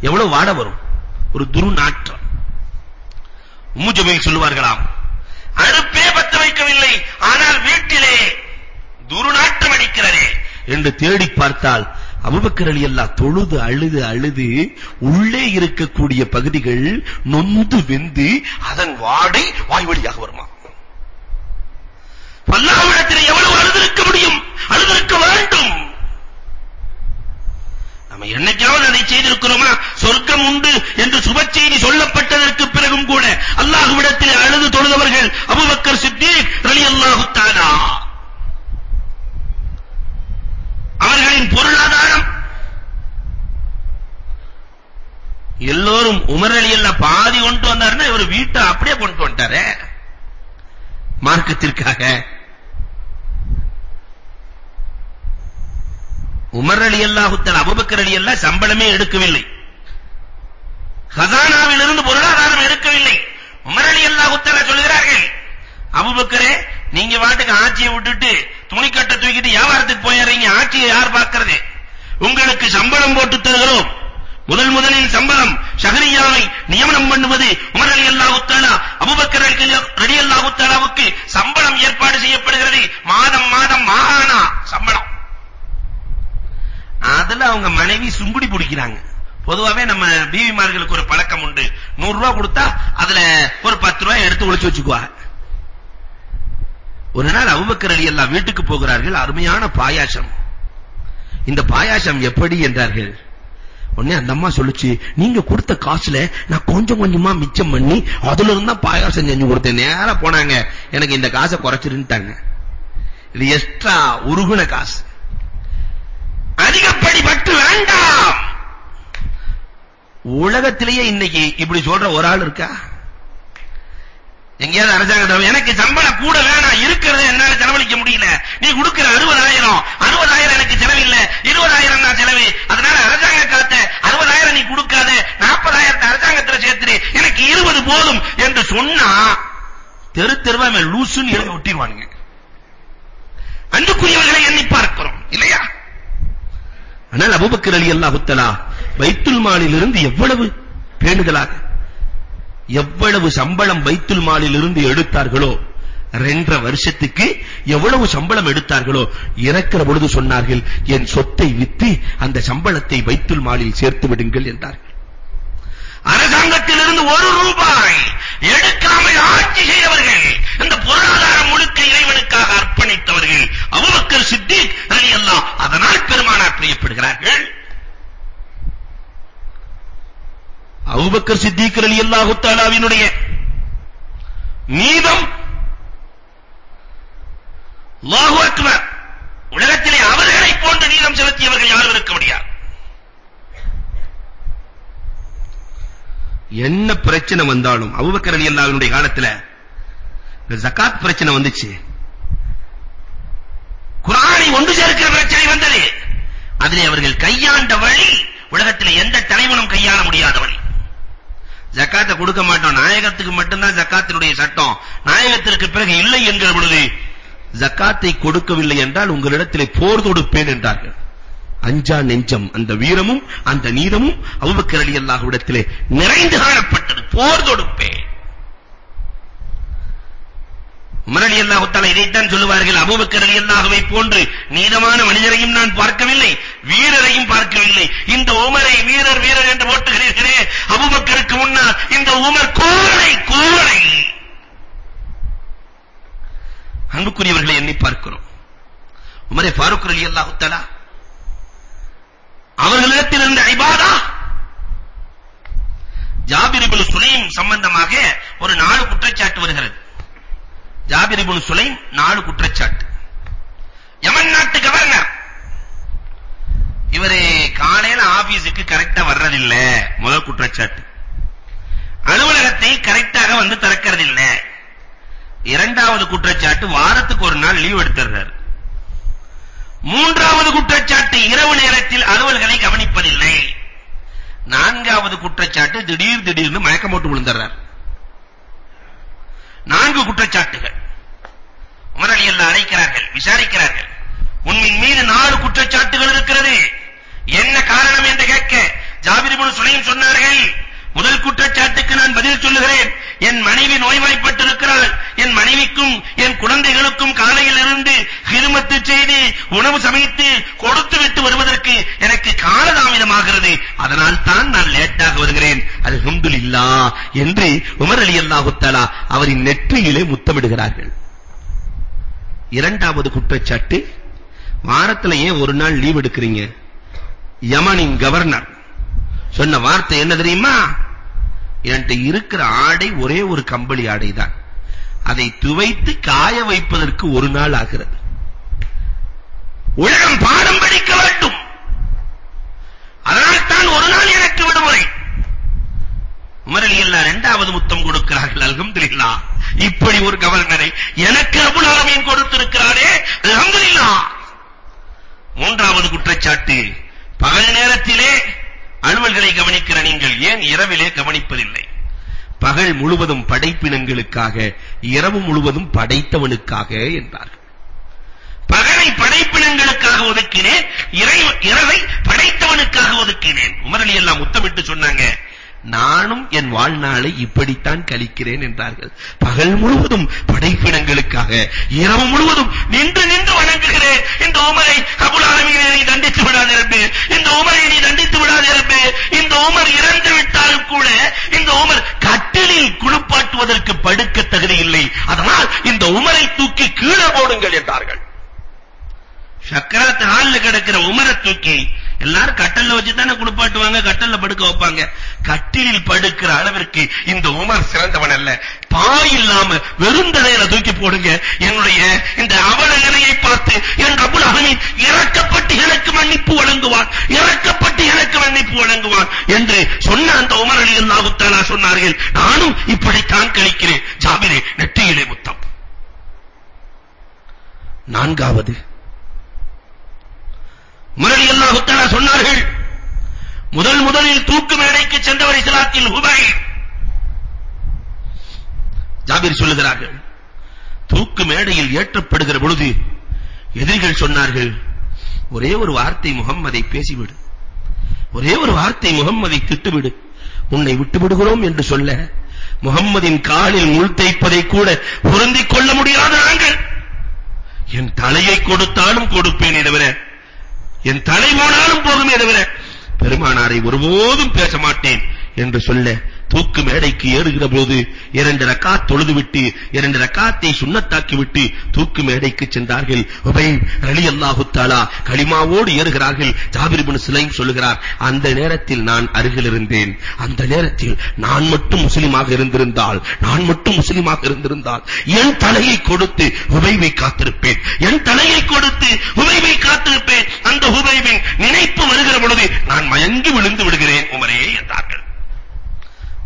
எவ்வளவு வாடை வரும்? ஒரு துர்நாற்றம். உம்மு சொல்லுவார்களாம் அறுப்பே பத்த வைக்கவில்லை ஆனால் வீட்டிலே துர்நாற்றம் அடிக்கிறதே என்று தேடி பார்த்தால் அபுபக்கர் அலி அல்லாஹ் தொழுது அழுது அழுது உள்ளே இருக்கக்கூடிய பகுதிகள் நொந்து வெந்து அதன் வாடை வாய் வழியாக வருமா? அல்லாஹ்விடத்தில் எவ்வளவு அழுதிருக்க முடியும்? அழுதிருக்க வேண்டும். நம்ம என்னைக்காவது அதை செய்திருக்கிறோமா? சொர்க்கம் உண்டு என்று சுப செய்தி சொல்லப்பட்டதற்கு பிறகும் கூட அல்லாஹ்விடத்தில் அழுது தொழுதவர்கள் அபூபக்கர் சித்திக் ரலியல்லாஹு தஆலா. அவர்களின் பொருளாதாரம் எல்லோரும் உமர் அலியல்ல பாதி கொண்டு வந்தாருன்னா இவர் வீட்டை அப்படியே கொண்டு வந்துட்டாரு. மார்க்கத்திற்காக. உமர் ரலியல்லாஹு தஆலா அபூபக்கர் ரலியல்லாஹ் சம்பளமே எடுக்கவில்லை. ஹசானாவில் இருந்து பொருளாதாரம் எடுக்கவில்லை. உமர் அலி தஆலா சொல்கிறார்கள் அபூபக்கரே நீங்க வாட்டுக்கு ஆட்சியை விட்டுட்டு துணிக்கட்டை தூக்கிட்டு வியாபாரத்துக்கு போயிடுறீங்க. ஆட்சியை யார் பார்க்கறது? உங்களுக்கு சம்பளம் போட்டு தருகிறோம். முதல் முதலில் சம்பளம் ஷஹரியாவை நியமனம் பண்ணுவது உமர் ரலியல்லாஹு தஆலா அபூபக்கர் ரலியல்லாஹு தஆலாவுக்கு சம்பளம் ஏற்பாடு செய்யப்படுகிறது. மாதம் மாதம் மாகாணா சம்பளம். அதுல அவங்க மனைவி சுங்குடி பிடிக்கிறாங்க. பொதுவாவே நம்ம பீவிமார்களுக்கு ஒரு பழக்கம் உண்டு. 100 ரூபாய் கொடுத்தா அதுல ஒரு 10 ரூபாய் எடுத்து ஒளிச்சு வச்சுக்குவாங்க. ஒரு நாள் அபூபக்கர் ரலியல்லாஹு வீட்டுக்கு போகிறார்கள் அருமையான பாயாசம். இந்த பாயாசம் எப்படி என்றார்கள்? உடனே அந்த அம்மா சொல்லுச்சு நீங்க கொடுத்த காசுல நான் கொஞ்சம் கொஞ்சமா மிச்சம் பண்ணி அதுல இருந்தா பாயாசம் செஞ்சு கொடுத்தேன். நேரா போனாங்க. எனக்கு இந்த காசை குறைச்சிருந்தாங்க இது எக்ஸ்ட்ரா உருகுன காசு. அதிகப்படி பட்டு வேண்டாம். உலகத்திலேயே இன்னைக்கு இப்படி சொல்ற ஒரு ஆள் இருக்கா? எங்கேயாவது அரசாங்கம் எனக்கு சம்பளம் கூட வேணாம் இருக்கிறத என்னால செலவழிக்க முடியல. நீ கொடுக்கிற அறுபதாயிரம் அறுபதாயிரம் எனக்கு செலவில்லை. இருபதாயிரம் தான் செலவு. அதனால அரசாங்க காத்த அறுபதாயிரம் நீ கொடுக்காத. நாற்பதாயிரத்தை அரசாங்கத்துல சேர்த்துரு எனக்கு இருபது போதும் என்று சொன்னா தெரு தெருவா அவன் லூசுன்னு எழுதி ஒட்டிடுவானுங்க. அன்புக்குரியவர்களை எண்ணி பார்க்கிறோம். இல்லையா? ஆனால் அபூபக்கர் அலி ரலியல்லாஹு தஆலா பைத்துல் மாலிலிருந்து எவ்வளவு பேணுதலாக? எவ்வளவு சம்பளம் பைத்துல் மாலிலிருந்து எடுத்தார்களோ? ரெண்டரை வருஷத்துக்கு எவ்வளவு சம்பளம் எடுத்தார்களோ? இறக்கிற பொழுது சொன்னார்கள் என் சொத்தை வித்து அந்த சம்பளத்தை பைத்துல் மாலில் சேர்த்து விடுங்கள் என்றார்கள். அரசாங்கத்திலிருந்து ஒரு ரூபாய் எடுக்காமல் ஆட்சி செய்தவர்கள் இந்த பொருளாதாரம் முழுக்க இறைவனுக்காக அர்ப்பணித்தவர்கள் அபூபக்கர் சித்திக் ரலியல்லாஹ் அதனால் பெருமானார் பிரியப்படுகிறார்கள். அபூபக்கர் சித்திக் ரலியல்லாஹு தஆலாவினுடைய நீதம் அல்லாஹு அக்பர் உலகத்திலே அவர்களை போன்ற நீதம் செலுத்தியவர்கள் யாரும் இருக்க முடியாது. என்ன பிரச்சனை வந்தாலும் அபூபக்கர் ரலியல்லாஹுவினுடைய காலத்துல ஜகாத் பிரச்சனை வந்துச்சு. குர்ஆனை ஒன்று சேர்க்கிற பிரச்சனை வந்தது. அதிலே அவர்கள் கையாண்ட வழி உலகத்தில் எந்த தலைவனும் கையாள முடியாத வழி. ஜக்காத்தை கொடுக்க மாட்டோம். நாயகத்துக்கு மட்டும்தான் ஜக்காத்தினுடைய சட்டம். நாயகத்திற்கு பிறகு இல்லை என்கிற பொழுது ஜக்காத்தை கொடுக்கவில்லை என்றால் உங்களிடத்திலே போர் தொடுப்பேன் என்றார்கள். அஞ்சா நெஞ்சம். அந்த வீரமும் அந்த நீதமும் அபூபக்கர் ரலியல்லாஹு இடத்திலே நிறைந்து காணப்பட்டது. போர் தொடுப்பே. உமர் ரலியல்லாஹு தஆலா இதைத்தான் சொல்லுவார்கள். அபூபக்கர் ரலியல்லாஹுவை போன்று நீதமான மனிதரையும் நான் பார்க்கவில்லை வீரரையும் பார்க்கவில்லை. இந்த உமரை வீரர் வீரர் என்று போட்டுகிறீர்களே அபூபக்கருக்கு முன்னால் இந்த உமர் கோழை கோழை. அன்புக்குரியவர்களை எண்ணி பார்க்கிறோம். உமரே ஃபாரூக் ரலியல்லாஹு தஆலா அவர்களிடத்தில் இருந்த ஐபாதா? ஜாபிர் இப்னு சுலைம் சம்பந்தமாக ஒரு நாலு குற்றச்சாட்டு வருகிறது. ஜாபிர் இப்னு சுலைம் நாலு குற்றச்சாட்டு. யமன் நாட்டு கவர்னர். இவரு காலையில ஆபீஸுக்கு கரெக்டா வர்றதில்ல. முதல் குற்றச்சாட்டு. அலுவலகத்தை கரெக்டாக வந்து திறக்கிறதில்ல. இரண்டாவது குற்றச்சாட்டு வாரத்துக்கு ஒரு நாள் லீவ் எடுத்துறாரு மூன்றாவது குற்றச்சாட்டு இரவு நேரத்தில் அலுவல்களை கவனிப்பதில்லை. நான்காவது குற்றச்சாட்டு திடீர் திடீர்னு மயக்கம் போட்டு விழுந்துறார் நான்கு குற்றச்சாட்டுகள். உமர் அலி அல்லா அழைக்கிறார்கள் விசாரிக்கிறார்கள். உன்னின் மீது நாலு குற்றச்சாட்டுகள் இருக்கிறது. என்ன காரணம் என்று கேட்க ஜாபிர் இப்னு சுலைம் சொன்னார்கள் முதல் குற்றச்சாட்டுக்கு நான் பதில் சொல்லுகிறேன். என் மனைவி நோய்வாய்ப்பட்டிருக்கிறாள். என் மனைவிக்கும் என் குழந்தைகளுக்கும் காலையில் இருந்து ஹிருமத்து செய்து உணவு சமைத்து கொடுத்து விட்டு வருவதற்கு எனக்கு காலதாமதமாகிறது. அதனால் தான் நான் லேட்டாக வருகிறேன். அல்ஹம்துலில்லாஹ் என்று உமர் அலி அல்லாஹு தஆலா அவரின் நெற்றியிலே முத்தமிடுகிறார்கள். இரண்டாவது குற்றச்சாட்டு வாரத்துல ஏன் ஒரு நாள் லீவ் எடுக்கிறீங்க. யமனின் கவர்னர். சொன்ன வார்த்தை என்ன தெரியுமா? என்கிட்ட இருக்கிற ஆடை ஒரே ஒரு கம்பளி ஆடை தான் அதை துவைத்து காய வைப்பதற்கு ஒரு நாள் ஆகிறது. உலகம் பாடம் படிக்க வேண்டும். அதனால் தான் ஒரு நாள் எனக்கு விடுமுறை. உமரலி எல்லாம் இரண்டாவது முத்தம் கொடுக்கிறார்கள். அல்ஹம்துலில்லாஹ் இப்படி ஒரு கவர்னரை எனக்கு அபுல் ஆலமீன் கொடுத்திருக்கிறாரே. அல்ஹம்துலில்லாஹ் மூன்றாவது குற்றச்சாட்டு. பகல் நேரத்திலே அலுவல்களை கவனிக்கிற நீங்கள் ஏன் இரவிலே கவனிப்பதில்லை? பகல் முழுவதும் படைப்பினங்களுக்காக இரவு முழுவதும் படைத்தவனுக்காக என்றார்கள். பகலை படைப்பினங்களுக்காக ஒதுக்கினேன் இரவை படைத்தவனுக்காக ஒதுக்கினேன். உமரலி எல்லாம் முத்தமிட்டு சொன்னாங்க நானும் என் வாழ்நாளை இப்படித்தான் கழிக்கிறேன் என்றார்கள். பகல் முழுவதும் படைப்பினங்களுக்காக இரவு முழுவதும் நின்று நின்று வணங்குகிறேன். இந்த உமரை கபுல் ஆலமீனை நீ தண்டித்து விடாதே இந்த உமரை நீ தண்டித்து விடாதே இந்த உமர் இறந்து விட்டாலும் கூட இந்த உமர் கட்டிலில் குளிப்பாட்டுவதற்கு படுக்க தகுதி இல்லை அதனால் இந்த உமரை தூக்கி கீழே போடுங்கள் என்றார்கள். சக்கராத்து ஹால்ல கிடக்கிற உமரை தூக்கி எல்லாரும் கட்டல்ல வச்சு தானே கட்டல்ல படுக்க வைப்பாங்க. கட்டிலில் படுக்கிற அளவிற்கு இந்த உமர் சிறந்தவன் அல்ல. பாய் இல்லாம வெறுந்தரையில தூக்கி போடுங்க. என்னுடைய இந்த அவல நிலையை பார்த்து என் ரபுல் அலமீன் இறக்கப்பட்டு எனக்கு மன்னிப்பு வழங்குவான். இறக்கப்பட்டு எனக்கு மன்னிப்பு வழங்குவான் என்று சொன்ன அந்த உமர் அலி அல்லாஹு தஆலா சொன்னார்கள். நானும் இப்படித்தான் கழிக்கிறேன். ஜாபிரே நெற்றியிலே முத்தம். நான்காவது முரளி அல்லாஹு தஆலா சொன்னார்கள் முதல் முதலில் தூக்கு மேடைக்கு சென்றவர் இஸ்லாத்தில் ஹுபை ஜாபிர் சொல்லுகிறார்கள் தூக்கு மேடையில் ஏற்றப்படுகிற பொழுது எதிரிகள் சொன்னார்கள் ஒரே ஒரு வார்த்தை முகம்மதை பேசிவிடு ஒரே ஒரு வார்த்தை முகம்மதை திட்டுவிடு உன்னை விட்டு விடுகிறோம் என்று சொல்ல முகம்மதின் காலில் முள் தைப்பதை கூட பொருந்திக் கொள்ள முடியாத நாங்கள். என் தலையை கொடுத்தாலும் கொடுப்பேன் தவிர என் தலை போனாலும் போதுமே தவிர பெருமானாரை ஒருபோதும் பேச மாட்டேன். என்று சொல்ல தூக்கு மேடைக்கு ஏறுகிற போது இரண்டு ரக்காத் தொழுதுவிட்டு இரண்டு ரக்காத்தை சுன்னத்தாக்கி விட்டு தூக்கு மேடைக்கு சென்றார்கள். உபை ரலியல்லாஹு தஆலா கலிமாவோடு ஏறுகிறார்கள். ஜாபிர் இப்னு சுலைம் சொல்கிறார் அந்த நேரத்தில் நான் அருகில் இருந்தேன் அந்த நேரத்தில் நான் மட்டும் முஸ்லிமாக இருந்திருந்தால் நான் மட்டும் முஸ்லிமாக இருந்திருந்தால் என் தலையை கொடுத்து உபைவை காத்திருப்பேன். என் தலையை கொடுத்து உபைவை காத்திருப்பேன். அந்த உபைவின் நினைப்பு வருகிற பொழுது நான் மயங்கி விழுந்து விடுகிறேன் உமரே என்றார்கள்.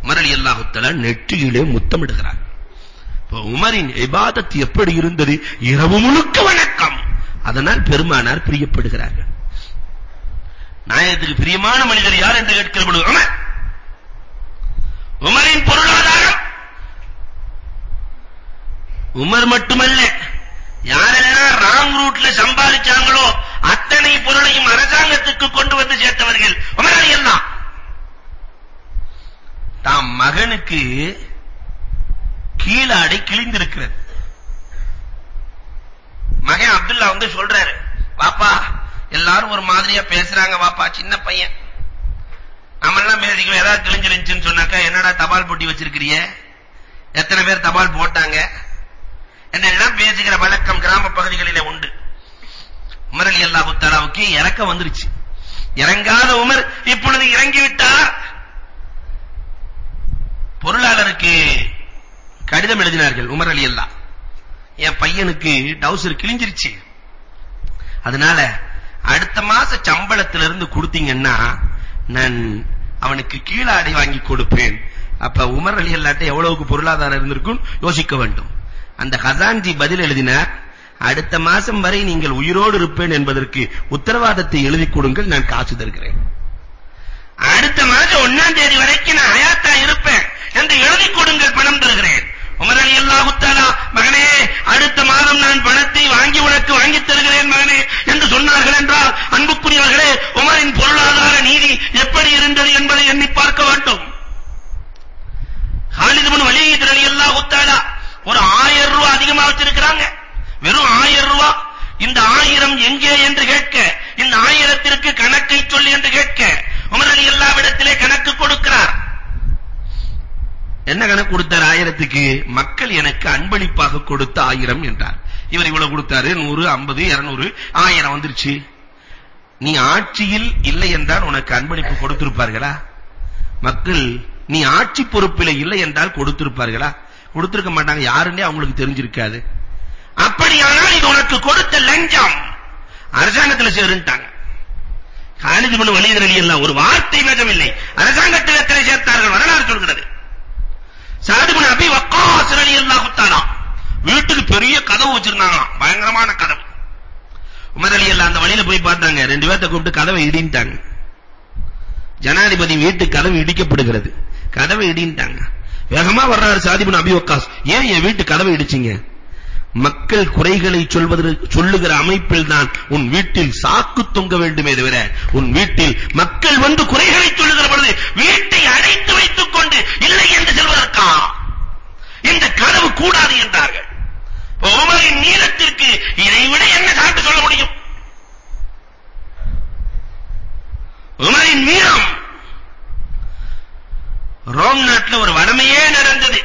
உமர் அலி அல்லாஹு நெற்றியிலே முத்தமிடுகிறார். உமரின் இபாதத் எப்படி இருந்தது? இரவு முழுக்க வணக்கம். அதனால் பெருமானார் பிரியப்படுகிறார்கள். நாயகத்துக்கு பிரியமான மனிதர் யார் என்று கேட்கிற பொழுது உமர். உமரின் பொருளாதாரம். உமர் மட்டுமல்ல யாரெல்லாம் ராங் ரூட்ல சம்பாதிச்சாங்களோ அத்தனை பொருளையும் அரசாங்கத்துக்கு கொண்டு வந்து சேர்த்தவர்கள் உமர் அலி அல்லாஹ். தாம் மகனுக்கு கீழாடை கிழிந்திருக்கிறது. மகன் அப்துல்லா வந்து சொல்றாரு பாப்பா எல்லாரும் ஒரு மாதிரியா பேசுறாங்க பாப்பா சின்ன பையன். நம்ம எல்லாம் பேசிக்கணும் ஏதாவது கிழிஞ்சிருந்துச்சுன்னு சொன்னாக்கா என்னடா தபால் போட்டி வச்சிருக்கிறிய எத்தனை பேர் தபால் போட்டாங்க? என்னெல்லாம் பேசுகிற வழக்கம் கிராம பகுதிகளிலே உண்டு. உமர் அலி அல்லாஹு தஆலாவுக்கு இறக்க வந்துருச்சு. இறங்காத உமர் இப்பொழுது இறங்கி விட்டார் பொருளாளருக்கு கடிதம் எழுதினார்கள் உமர் அலி அல்லா. என் பையனுக்கு டவுசர் கிழிஞ்சிருச்சு. அதனால அடுத்த மாச சம்பளத்திலிருந்து கொடுத்தீங்கன்னா நான் அவனுக்கு கீழாடை வாங்கி கொடுப்பேன். அப்ப உமர் அலி அல்லாட்ட எவ்வளவுக்கு பொருளாதாரம் இருந்திருக்கும் யோசிக்க வேண்டும். அந்த ஹசான்ஜி பதில் எழுதினார் அடுத்த மாசம் வரை நீங்கள் உயிரோடு இருப்பேன் என்பதற்கு உத்தரவாதத்தை எழுதி கொடுங்கள் நான் காசு தருகிறேன். அடுத்த மாசம் ஒன்னாம் தேதி வரைக்கும் நான் ஹயாத்தா இருப்பேன். என்று எழுதி கொடுங்கள் பணம் தருகிறேன். உமர் அலி அல்லாஹு தஆலா மகனே அடுத்த மாதம் நான் பணத்தை வாங்கி உனக்கு வாங்கி தருகிறேன் மகனே என்று சொன்னார்கள் என்றால் அன்புக்குரியவர்களே உமரின் பொருளாதார நீதி எப்படி இருந்தது என்பதை எண்ணி பார்க்க வேண்டும். ஹாலித் இப்னு வலீத் ரலியல்லாஹு தஆலா ஒரு 1000 ரூபாய் அதிகமா வச்சிருக்காங்க வெறும் 1000 ரூபாய் இந்த ஆயிரம் எங்கே என்று கேட்க இந்த 1000த்திற்கு கணக்கை சொல்லி என்று கேட்க உமர் அலி அல்லாஹ்விடத்திலே கணக்கு கொடுக்கிறார். என்ன கணக்கு கொடுத்தார் ஆயிரத்துக்கு? மக்கள் எனக்கு அன்பளிப்பாக கொடுத்த ஆயிரம் என்றார். இவர் இவ்வளவு கொடுத்தாரு? 100 50 200 ஆயிரம் வந்துருச்சு. நீ ஆட்சியில் இல்லை என்றால் உனக்கு அன்பளிப்பு கொடுத்திருப்பார்களா? மக்கள் நீ ஆட்சி பொறுப்பில் இல்லை என்றால் கொடுத்திருப்பார்களா? கொடுத்திருக்க மாட்டாங்க. யாருன்னே அவங்களுக்கு தெரிஞ்சிருக்காது. அப்படியானால் இது உனக்கு கொடுத்த லஞ்சம். அரசாங்கத்தில் சேருன்ட்டாங்க. காலித் இப்னு வலீத் எல்லாம் ஒரு வார்த்தை மிகவில்லை அரசாங்கத்தில் சேர்த்தார்கள்? வரலாறு சொல்கிறது. சாத் இப்னு அபி வக்காஸ் ரலியல்லாஹு தஆலா. வீட்டுக்கு பெரிய கதவு வச்சிருந்தாங்களாம். பயங்கரமான கதவு. உமர் அலி அல்லாஹ் அந்த வழியில போய் பார்த்தாங்க. ரெண்டு பேர்த்த கூப்பிட்டு கதவை இடின்ட்டாங்க. ஜனாதிபதி வீட்டு கதவு இடிக்கப்படுகிறது. கதவை இடின்ட்டாங்க. வேகமா வர்றாரு சாத் அபி வக்காஸ். ஏன் என் வீட்டு கதவை இடிச்சீங்க? மக்கள் குறைகளை சொல்வதற்கு சொல்லுகிற அமைப்பில் தான் உன் வீட்டில் சாக்கு தொங்க வேண்டுமே தவிர உன் வீட்டில் மக்கள் வந்து குறைகளை சொல்லுகிற பொழுது வீட்டை அடைத்து வைத்துக் கொண்டு இல்லை என்று சொல்வதற்கா? இந்த கதவு கூடாது என்றார்கள். உமரின் நீளத்திற்கு இதை விட என்ன காட்டு சொல்ல முடியும்? உமரின் நீளம். ரோம் நாட்டில் ஒரு வறுமையே நடந்தது.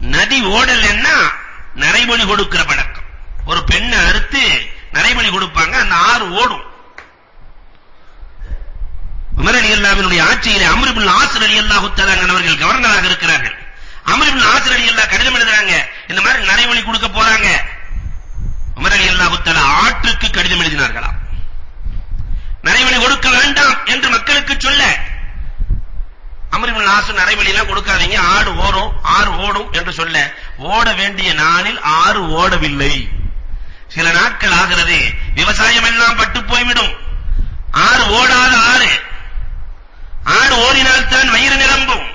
நதி ஓடல் என்ன நரைமொழி கொடுக்கிற பழக்கம். ஒரு பெண்ணை அறுத்து நரைமொழி கொடுப்பாங்க அந்த ஆறு ஓடும். உமர் அலி அல்லாஹ்வினுடைய ஆட்சியிலே அம்ர் இப்னு ஆஸ் ரலியல்லாஹு தஆலா அவர்கள் கவர்னராக இருக்கிறார்கள். அம்ர் இப்னு ஆஸ் ரலியல்லாஹு கடிதம் எழுதுறாங்க இந்த மாதிரி நரைமொழி கொடுக்க போறாங்க. உமர் அலி அல்லாஹு தஆலா ஆற்றுக்கு கடிதம் எழுதினார்களாம். நரைமணி கொடுக்க வேண்டாம் என்று மக்களுக்கு சொல்ல அமரிபுல் நாசு ஆஸ் எல்லாம் கொடுக்காதீங்க. ஆடு ஓடும் ஆறு ஓடும் என்று சொல்ல ஓட வேண்டிய நாளில் ஆறு ஓடவில்லை. சில நாட்கள் ஆகிறது விவசாயம் எல்லாம் பட்டு போய்விடும். ஆறு ஓடாத ஆறு. ஆடு ஓடினால் தான் வயிறு நிரம்பும்.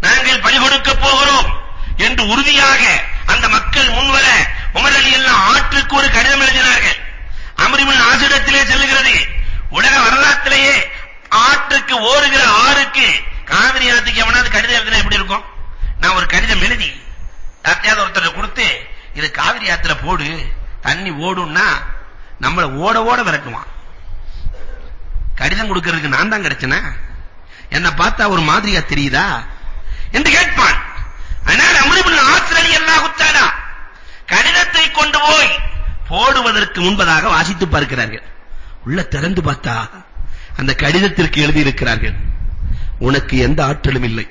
நாங்கள் பலி கொடுக்க போகிறோம் என்று உறுதியாக அந்த மக்கள் முன்வர உமர் அலி எல்லாம் ஆற்றுக்கு ஒரு கடிதம் எழுதினார்கள். அமரிபுல் நாசிடத்திலே செல்கிறது உலக வரலாற்றிலேயே ஆற்றுக்கு ஓடுகிற ஆறுக்கு காவிரி ஆத்துக்கு எவனாவது கடிதம் எழுதினா எப்படி இருக்கும்? நான் ஒரு கடிதம் எழுதி யார்ட்டையாவது ஒருத்தர் கொடுத்து இது காவிரி ஆத்துல போடு தண்ணி ஓடும்னா நம்மள ஓட ஓட விரட்டுவான். கடிதம் கொடுக்கிறதுக்கு நான் தான் கிடைச்சனா? என்ன பார்த்தா ஒரு மாதிரியா தெரியுதா? என்று கேட்பான். ஆனால் அமிர்பின் ஆஸ்ரலி அல்லாஹு கடிதத்தை கொண்டு போய் போடுவதற்கு முன்பதாக வாசித்து பார்க்கிறார்கள். உள்ள திறந்து பார்த்தா அந்த கடிதத்திற்கு எழுதி இருக்கிறார்கள் உனக்கு எந்த ஆற்றலும் இல்லை.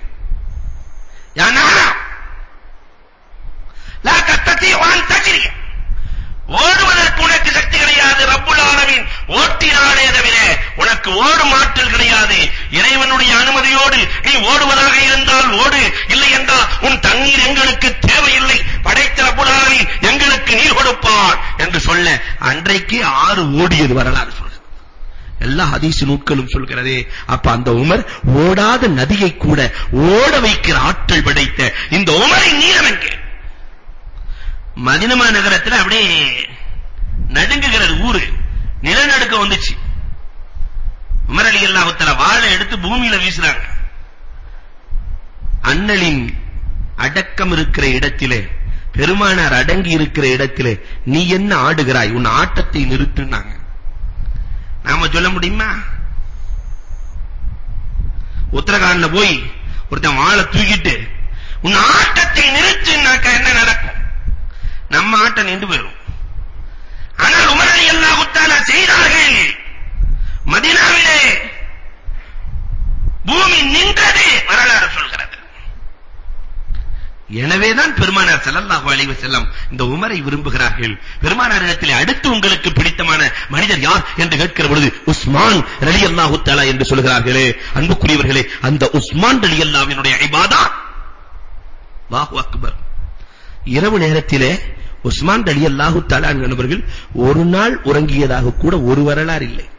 ஓடுவதற்கு உனக்கு சக்தி கிடையாது ரப்புல் ஆலமீன். ஓட்டினாலே தவிர உனக்கு ஓடும் ஆற்றல் கிடையாது. இறைவனுடைய அனுமதியோடு நீ ஓடுவதாக இருந்தால் ஓடு. இல்லை என்றால் உன் தண்ணீர் எங்களுக்கு தேவையில்லை. படைத்த ரப்புல் எங்களுக்கு நீர் கொடுப்பார் என்று சொல்ல அன்றைக்கு ஆறு ஓடியது வரலாறு எல்லா ஹதீஸ் நூட்களும் சொல்கிறதே. அப்ப அந்த உமர் ஓடாத நதியை கூட ஓட வைக்கிற ஆற்றல் படைத்த இந்த உமரை நீளம் மதினமா நகரத்துல அப்படியே நடுங்குகிறது ஊரு. நிலநடுக்க வந்துச்சு. உமர் அலி அல்லாஹுத்தல வாழை எடுத்து பூமியில வீசுறாங்க. அண்ணலின் அடக்கம் இருக்கிற இடத்திலே பெருமானார் அடங்கி இருக்கிற இடத்திலே நீ என்ன ஆடுகிறாய்? உன் ஆட்டத்தை நிறுத்துனாங்க நாம சொல்ல முடியுமா? உத்தரகாண்ட்ல போய் ஒருத்தன் வாழை தூக்கிட்டு உன் ஆட்டத்தை நிறுத்துனாக்க என்ன நடக்கும்? நம்ம ஆட்டம் நின்று போயிடும் ஆனால் உமர் எல்லா அல்லாஹு செய்தார்கள். மதினாவிலே பூமி நின்றது வரலாறு சொல்கிறது. எனவேதான் பெருமானார் ஸல்லல்லாஹு அலைஹி வஸல்லம் இந்த உமரை விரும்புகிறார்கள். பெருமானாரிடத்தில் அடுத்து உங்களுக்கு பிடித்தமான மனிதர் யார் என்று கேட்கிற பொழுது உஸ்மான் ரலியல்லாஹு தஆலா என்று சொல்கிறார்களே. அன்புக்குரியவர்களே அந்த உஸ்மான் ரலியல்லாஹுவினுடைய இபாதா. அல்லாஹு அக்பர். இரவு நேரத்திலே உஸ்மான் ரலியல்லாஹு தஆலா என்பவர்கள் ஒரு நாள் உறங்கியதாக கூட ஒரு வரலாறு இல்லை.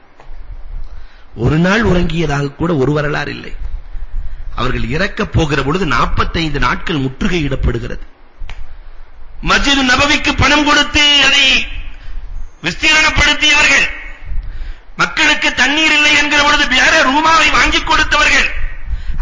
ஒரு நாள் உறங்கியதாக கூட ஒரு வரலாறு இல்லை. அவர்கள் இறக்க போகிற பொழுது 45 நாட்கள் முற்றுகையிடப்படுகிறது. மஸ்ஜித் நபவிக்கு பணம் கொடுத்து அதை விஸ்தீரணப்படுத்தியவர்கள் மக்களுக்கு தண்ணீர் இல்லை என்கிற பொழுது வேற ரூமாவை வாங்கி கொடுத்தவர்கள்.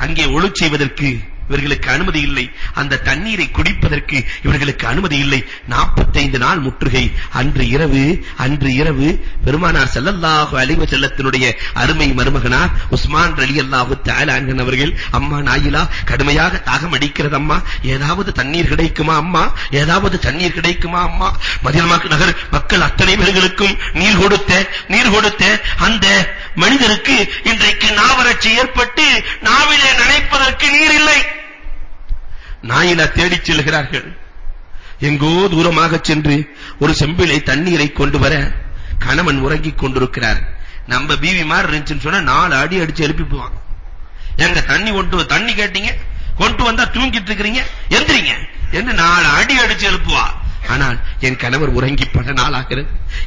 அங்கே ஒளி செய்வதற்கு இவர்களுக்கு அனுமதி இல்லை. அந்த தண்ணீரை குடிப்பதற்கு இவர்களுக்கு அனுமதி இல்லை. 45 நாள் முற்றுகை. அன்று இரவு அன்று இரவு பெருமானார் ஸல்லல்லாஹு அலைஹி வஸல்லத்தினுடைய அருமை மருமகனார் உஸ்மான் ரலியல்லாஹு தஆலா அவர்கள் அம்மா நாயிலா கடுமையாக தாகம் அடிக்கிறது அம்மா. ஏதாவது தண்ணீர் கிடைக்குமா அம்மா? ஏதாவது தண்ணீர் கிடைக்குமா அம்மா? மதீனா நகர் மக்கள் அத்தனை பேர்களுக்கும் நீர் கொடுத்த நீர் கொடுத்த அந்த மனிதருக்கு இன்றைக்கு நாவரட்சி ஏற்பட்டு நாவிலே நனைப்பதற்கு நீர் இல்லை. நாயினா தேடிச் செல்கிறார்கள். எங்கோ தூரமாக சென்று ஒரு செம்பிலை தண்ணீரை கொண்டு வர கணவன் உறங்கிக் கொண்டிருக்கிறார். நம்ம பீவி மாதிரி இருந்துச்சுன்னு சொன்னா நாலு அடி அடிச்சு எழுப்பி எங்க தண்ணி கொண்டு தண்ணி கேட்டீங்க? கொண்டு வந்தா தூங்கிட்டு இருக்கிறீங்க? எந்திரிங்க. என்று நாலு அடி அடிச்சு எழுப்புவா. ஆனால் என் கணவர் உறங்கி பல நாளாகிறது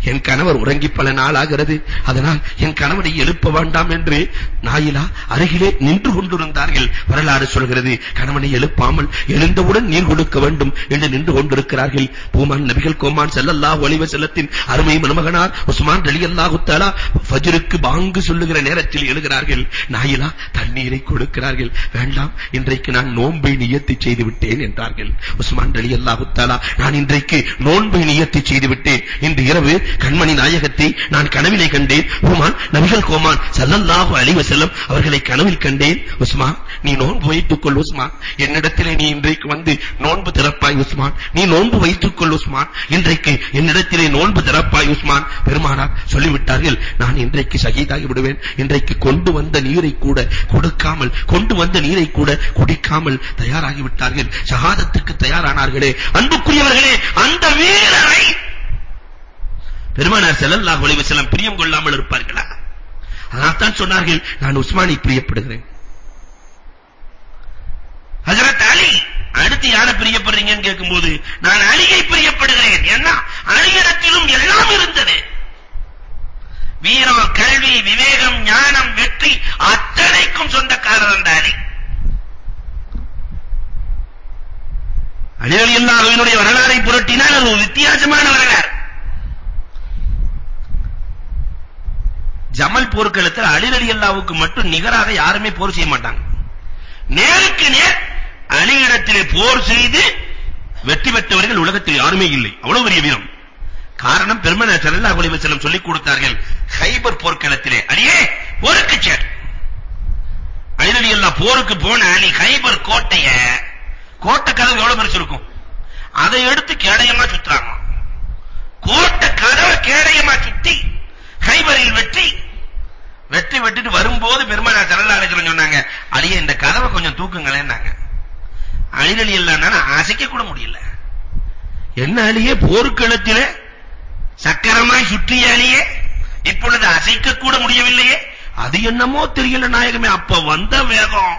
என் கணவர் உறங்கி பல நாளாகிறது அதனால் என் கணவனை எழுப்ப வேண்டாம் என்று நாயிலா அருகிலே நின்று கொண்டிருந்தார்கள். வரலாறு சொல்கிறது கணவனை எழுப்பாமல் எழுந்தவுடன் நீர் கொடுக்க வேண்டும் என்று நின்று கொண்டிருக்கிறார்கள். பூமான் நபிகள் கோமான் ஸல்லல்லாஹு அலைஹி வஸல்லத்தின் அருமை மருமகனார் உஸ்மான் ரலியல்லாஹு தஆலா ஃபஜ்ருக்கு பாங்கு சொல்லுகிற நேரத்தில் எழுகிறார்கள். நாயிலா தண்ணீரை கொடுக்கிறார்கள். வேண்டாம் இன்றைக்கு நான் நோன்பை நியத்தி செய்து விட்டேன் என்றார்கள். உஸ்மான் ரலியல்லாஹு தஆலா நான் இன்றைக்கு நோன்பை நியத்தி செய்து விட்டேன். இன்று இரவு கண்மணி நாயகத்தை நான் கனவிலே கண்டேன். உமா நபிகள் கோமான் சல்லல்லாஹு அலைஹி வஸல்லம் அவர்களை கனவில் கண்டேன். உஸ்மா நீ நோன்பு வைத்துக் கொள் உஸ்மா. என்னிடத்திலே நீ இன்றைக்கு வந்து நோன்பு திறப்பாய் உஸ்மான் நீ நோன்பு வைத்துக் கொள் உஸ்மான் இன்றைக்கு என்னிடத்திலே நோன்பு திறப்பாய் உஸ்மான் பெருமானார் சொல்லிவிட்டார்கள் நான் இன்றைக்கு சகிதாகி விடுவேன். இன்றைக்கு கொண்டு வந்த நீரை கூட கொடுக்காமல் கொண்டு வந்த நீரை கூட குடிக்காமல் தயாராகி விட்டார்கள். ஷஹாதத்துக்கு தயாரானார்களே. அன்புக்குரியவர்களே அந்த வீரரை பெருமானார் ஸல்லல்லாஹு அலைஹி வஸல்லம் பிரியம் கொள்ளாமல் இருப்பார்களா? அதனால்தான் சொன்னார்கள் நான் உஸ்மானை பிரியப்படுகிறேன். ஹஜரத் அலி அடுத்து யாரை பிரியப்படுறீங்கன்னு கேட்கும்போது நான் அலியை பிரியப்படுகிறேன். ஏன்னா அலியிடத்திலும் எல்லாம் இருந்தது. வீரம் கல்வி விவேகம் ஞானம் வெற்றி அத்தனைக்கும் சொந்தக்காரர் அந்த அலி. அலி ரலியல்லாஹுவினுடைய வரலாறை புரட்டினால் அது ஒரு வித்தியாசமான வரலாறு. ஜமல் போர்க்களத்தில் அலி அல்லாவுக்கு மட்டும் நிகராக யாருமே போர் செய்ய மாட்டாங்க. நேருக்கு நேர் அலியிடத்திலே போர் செய்து வெற்றி பெற்றவர்கள் உலகத்தில் யாருமே இல்லை. அவ்வளவு பெரிய வீரம். காரணம் பெருமனார் ஸல்லல்லாஹு அலைஹி வஸல்லம் சொல்லிக் கொடுத்தார்கள். ஹைபர் போர்க்களத்திலே அலியே போருக்கு சேர். அலி ரலியல்லாஹு போருக்கு போன அலி ஹைபர் கோட்டைய கோட்டை கதவு எவ்வளவு பெருசு இருக்கும்? அதை எடுத்து கேடயமா சுத்துறாங்க. கோட்டை கதவை கேடயமா சுத்தி ஹைபரில் வெற்றி வெற்றி வெட்டிட்டு வரும்போது பெருமானார் ஸல்லல்லாஹு அலைஹி சொன்னாங்க. அழிய இந்த கதவை கொஞ்சம் தூக்குங்களேன்னாங்க. அழிலலி இல்லன்னா அசைக்க கூட முடியல. என்ன அலியே போர்க்களத்திலே சக்கரமாய் சுற்றிய அழியே. இப்பொழுது அசைக்க கூட முடியவில்லையே. அது என்னமோ தெரியல நாயகமே. அப்ப வந்த வேகம்.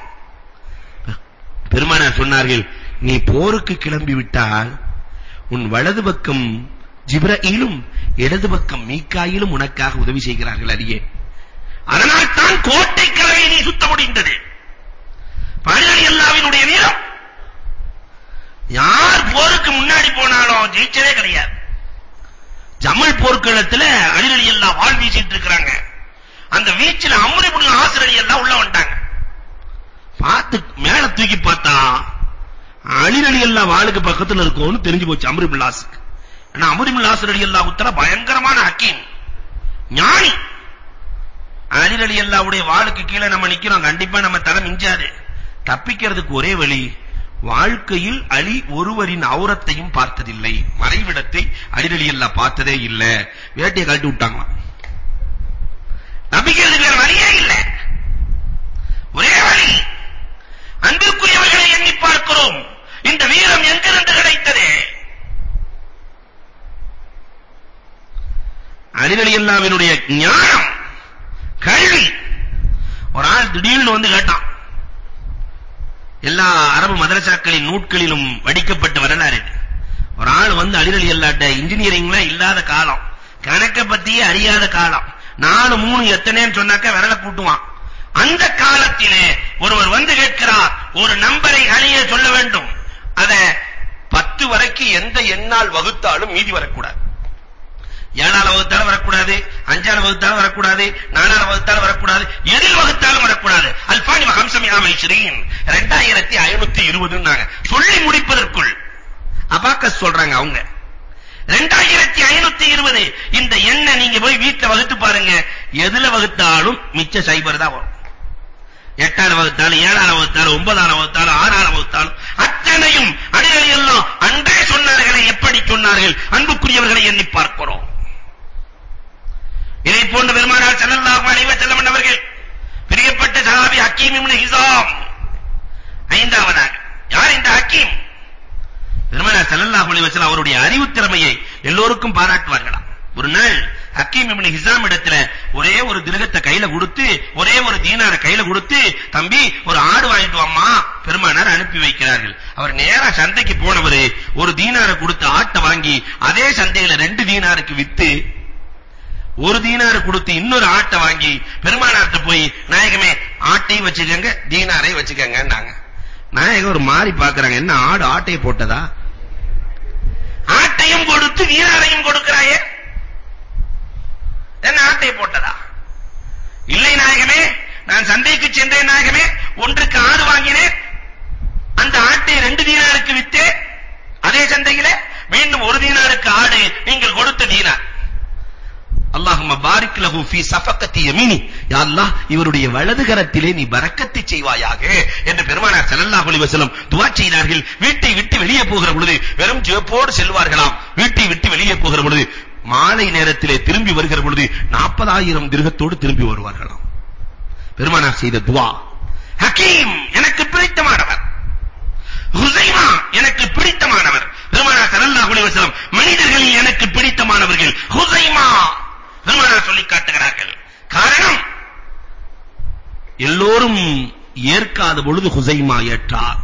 பெருமானார் சொன்னார்கள் நீ போருக்கு கிளம்பி விட்டால் உன் வலது பக்கம் ஜிப்ரஈலும் இடது பக்கம் மீக்காயிலும் உனக்காக உதவி செய்கிறார்கள் அடியே. அதனால் தான் கோட்டை கதவை நீ சுத்த முடிந்தது. பழனி அல்லாவினுடைய வீரம். யார் போருக்கு முன்னாடி போனாலும் ஜெயிச்சதே கிடையாது. ஜமல் போர்க்களத்துல அலிரலி எல்லாம் வாழ் வீசிட்டு இருக்காங்க அந்த வீச்சுல அம்ரிபுல் ஆசிரலி எல்லாம் உள்ள வந்துட்டாங்க. பார்த்து மேல தூக்கி பார்த்தா அலிரலி எல்லாம் வாளுக்கு பக்கத்துல இருக்கும்னு தெரிஞ்சு போச்சு அம்ரு இப்னு ஆஸ் ஆனா அம்ரிபுல் ஆசிரலி எல்லாம் உத்தர பயங்கரமான ஹக்கீம். ஞானி. அலி அலி அல்லாவுடைய வாளுக்கு கீழே நம்ம நிக்கிறோம். கண்டிப்பா நம்ம தலை மிஞ்சாது. தப்பிக்கிறதுக்கு ஒரே வழி வாழ்க்கையில் அலி ஒருவரின் அவுரத்தையும் பார்த்ததில்லை. மறைவிடத்தை அலி அலி அல்லா பார்த்ததே இல்ல. வேட்டையை கழட்டி விட்டாங்களாம். நம்பிக்கிறதுக்கு வேற வழியே இல்ல. ஒரே வழி அன்பிற்குரியவர்களை எண்ணி பார்க்கிறோம். இந்த வீரம் எங்கிருந்து கிடைத்தது? அலிரலி அல்லாவினுடைய ஞானம். கல்வி. ஒரு ஆள் திடீர்னு வந்து கேட்டான். எல்லா அரபு மதரசாக்களின் நூட்களிலும் வடிக்கப்பட்ட வரலாறு இது. ஒரு ஆள் வந்து அலிரலி அல்லாட்ட இன்ஜினியரிங்லாம் இல்லாத காலம் கணக்க பத்தியே அறியாத காலம். நாலு மூணு எத்தனைன்னு சொன்னாக்க விரல கூட்டுவான் அந்த காலத்திலே ஒருவர் வந்து கேட்கிறார் ஒரு நம்பரை அணிய சொல்ல வேண்டும். அத பத்து வரைக்கும் எந்த எண்ணால் வகுத்தாலும் மீதி வரக்கூடாது. ஏழாம் வகுத்தாலும் வரக்கூடாது அஞ்சாம் வகுத்தாலும் வரக்கூடாது நாலாம் வகுத்தாலும் வரக்கூடாது எதில் வகுத்தாலும் வரக்கூடாது. அல்பானி ஹம்சம் யாமை ரெண்டாயிரத்தி ஐநூத்தி இருபதுன்னாங்க. சொல்லி முடிப்பதற்குள் அபாக்கஸ் சொல்றாங்க அவங்க. ரெண்டாயிரத்தி ஐநூத்தி இருபது. இந்த எண்ணெய் நீங்க போய் வீட்டுல வகுத்து பாருங்க. எதுல வகுத்தாலும் மிச்ச சைபர் தான் வரும். எட்டாம் வகுத்தாலும் ஏழாவது வகுத்தாலும் ஒன்பதாவது வகுத்தாலும் ஆறாவது வகுத்தாலும் அத்தனையும் அடிகளை எல்லாம் அன்றே சொன்னார்களே எப்படி சொன்னார்கள்? அன்புக்குரியவர்களை எண்ணி பார்க்கிறோம். போன்ற பெருமானார் ஸல்லல்லாஹு அலைஹி வஸல்லம் அவர்கள் பிரியப்பட்ட சஹாபி ஹக்கீம் இப்னு ஹிசாம். ஐந்தாவதாக யார் இந்த ஹக்கீம்? பெருமானார் ஸல்லல்லாஹு அலைஹி வஸல்லம் அவருடைய அறிவு திறமையை எல்லோருக்கும் பாராட்டுவார்களாம் ஒரு நாள் ஹக்கீம் இப்னு ஹிசாம் இடத்துல ஒரே ஒரு திருகத்தை கையில கொடுத்து ஒரே ஒரு தீனார கையில கொடுத்து தம்பி ஒரு ஆடு வாங்கிட்டு வாம்மா பெருமானார் அனுப்பி வைக்கிறார்கள். அவர் நேரா சந்தைக்கு போனவர் ஒரு தீனார கொடுத்து ஆட்டை வாங்கி அதே சந்தையில ரெண்டு தீனாருக்கு வித்து ஒரு தீனாரு கொடுத்து இன்னொரு ஆட்டை வாங்கி பெருமானார்ட்ட போய் நாயகமே ஆட்டையும் வச்சுக்கங்க தீனாரை வச்சுக்கங்கன்னாங்க. நாயகம் ஒரு மாறி பாக்குறாங்க என்ன ஆடு ஆட்டை போட்டதா? ஆட்டையும் கொடுத்து தீனாரையும் கொடுக்கிறாயே. என்ன ஆட்டை போட்டதா? இல்லை நாயகமே நான் சந்தைக்கு சென்றேன் நாயகமே ஒன்றுக்கு ஆடு வாங்கினேன். அந்த ஆட்டை ரெண்டு தீனாருக்கு வித்தேன். அதே சந்தையில மீண்டும் ஒரு தீனாருக்கு ஆடு நீங்கள் கொடுத்த தீனார். அல்லாஹும்ம பாரிக் லஹு ஃபீ சஃபகத்தி யமீனி. யா அல்லாஹ் இவருடைய வலது கரத்திலே நீ பரக்கத்தை செய்வாயாக என்று பெருமானார் ஸல்லல்லாஹு அலைஹி வஸல்லம் துஆ செய்தார்கள். வீட்டை விட்டு வெளியே போகிற பொழுது வெறும் ஜெபோடு செல்வார்களாம். வீட்டை விட்டு வெளியே போகிற பொழுது மாலை நேரத்திலே திரும்பி வருகிற பொழுது 40000 திருகத்தோடு திரும்பி வருவார்களாம். பெருமானார் செய்த துஆ ஹக்கீம் எனக்கு பிடித்தமானவர். ஹுசைமா எனக்கு பிடித்தமானவர். பெருமானார் ஸல்லல்லாஹு அலைஹி வஸல்லம் மனிதர்களில் எனக்கு பிடித்தமானவர்கள் ஹுசைமா. பெருமானார் சொல்லி காட்டுகிறார்கள். காரணம் எல்லோரும் ஏற்காத பொழுது ஹுசைமா ஏற்றார்.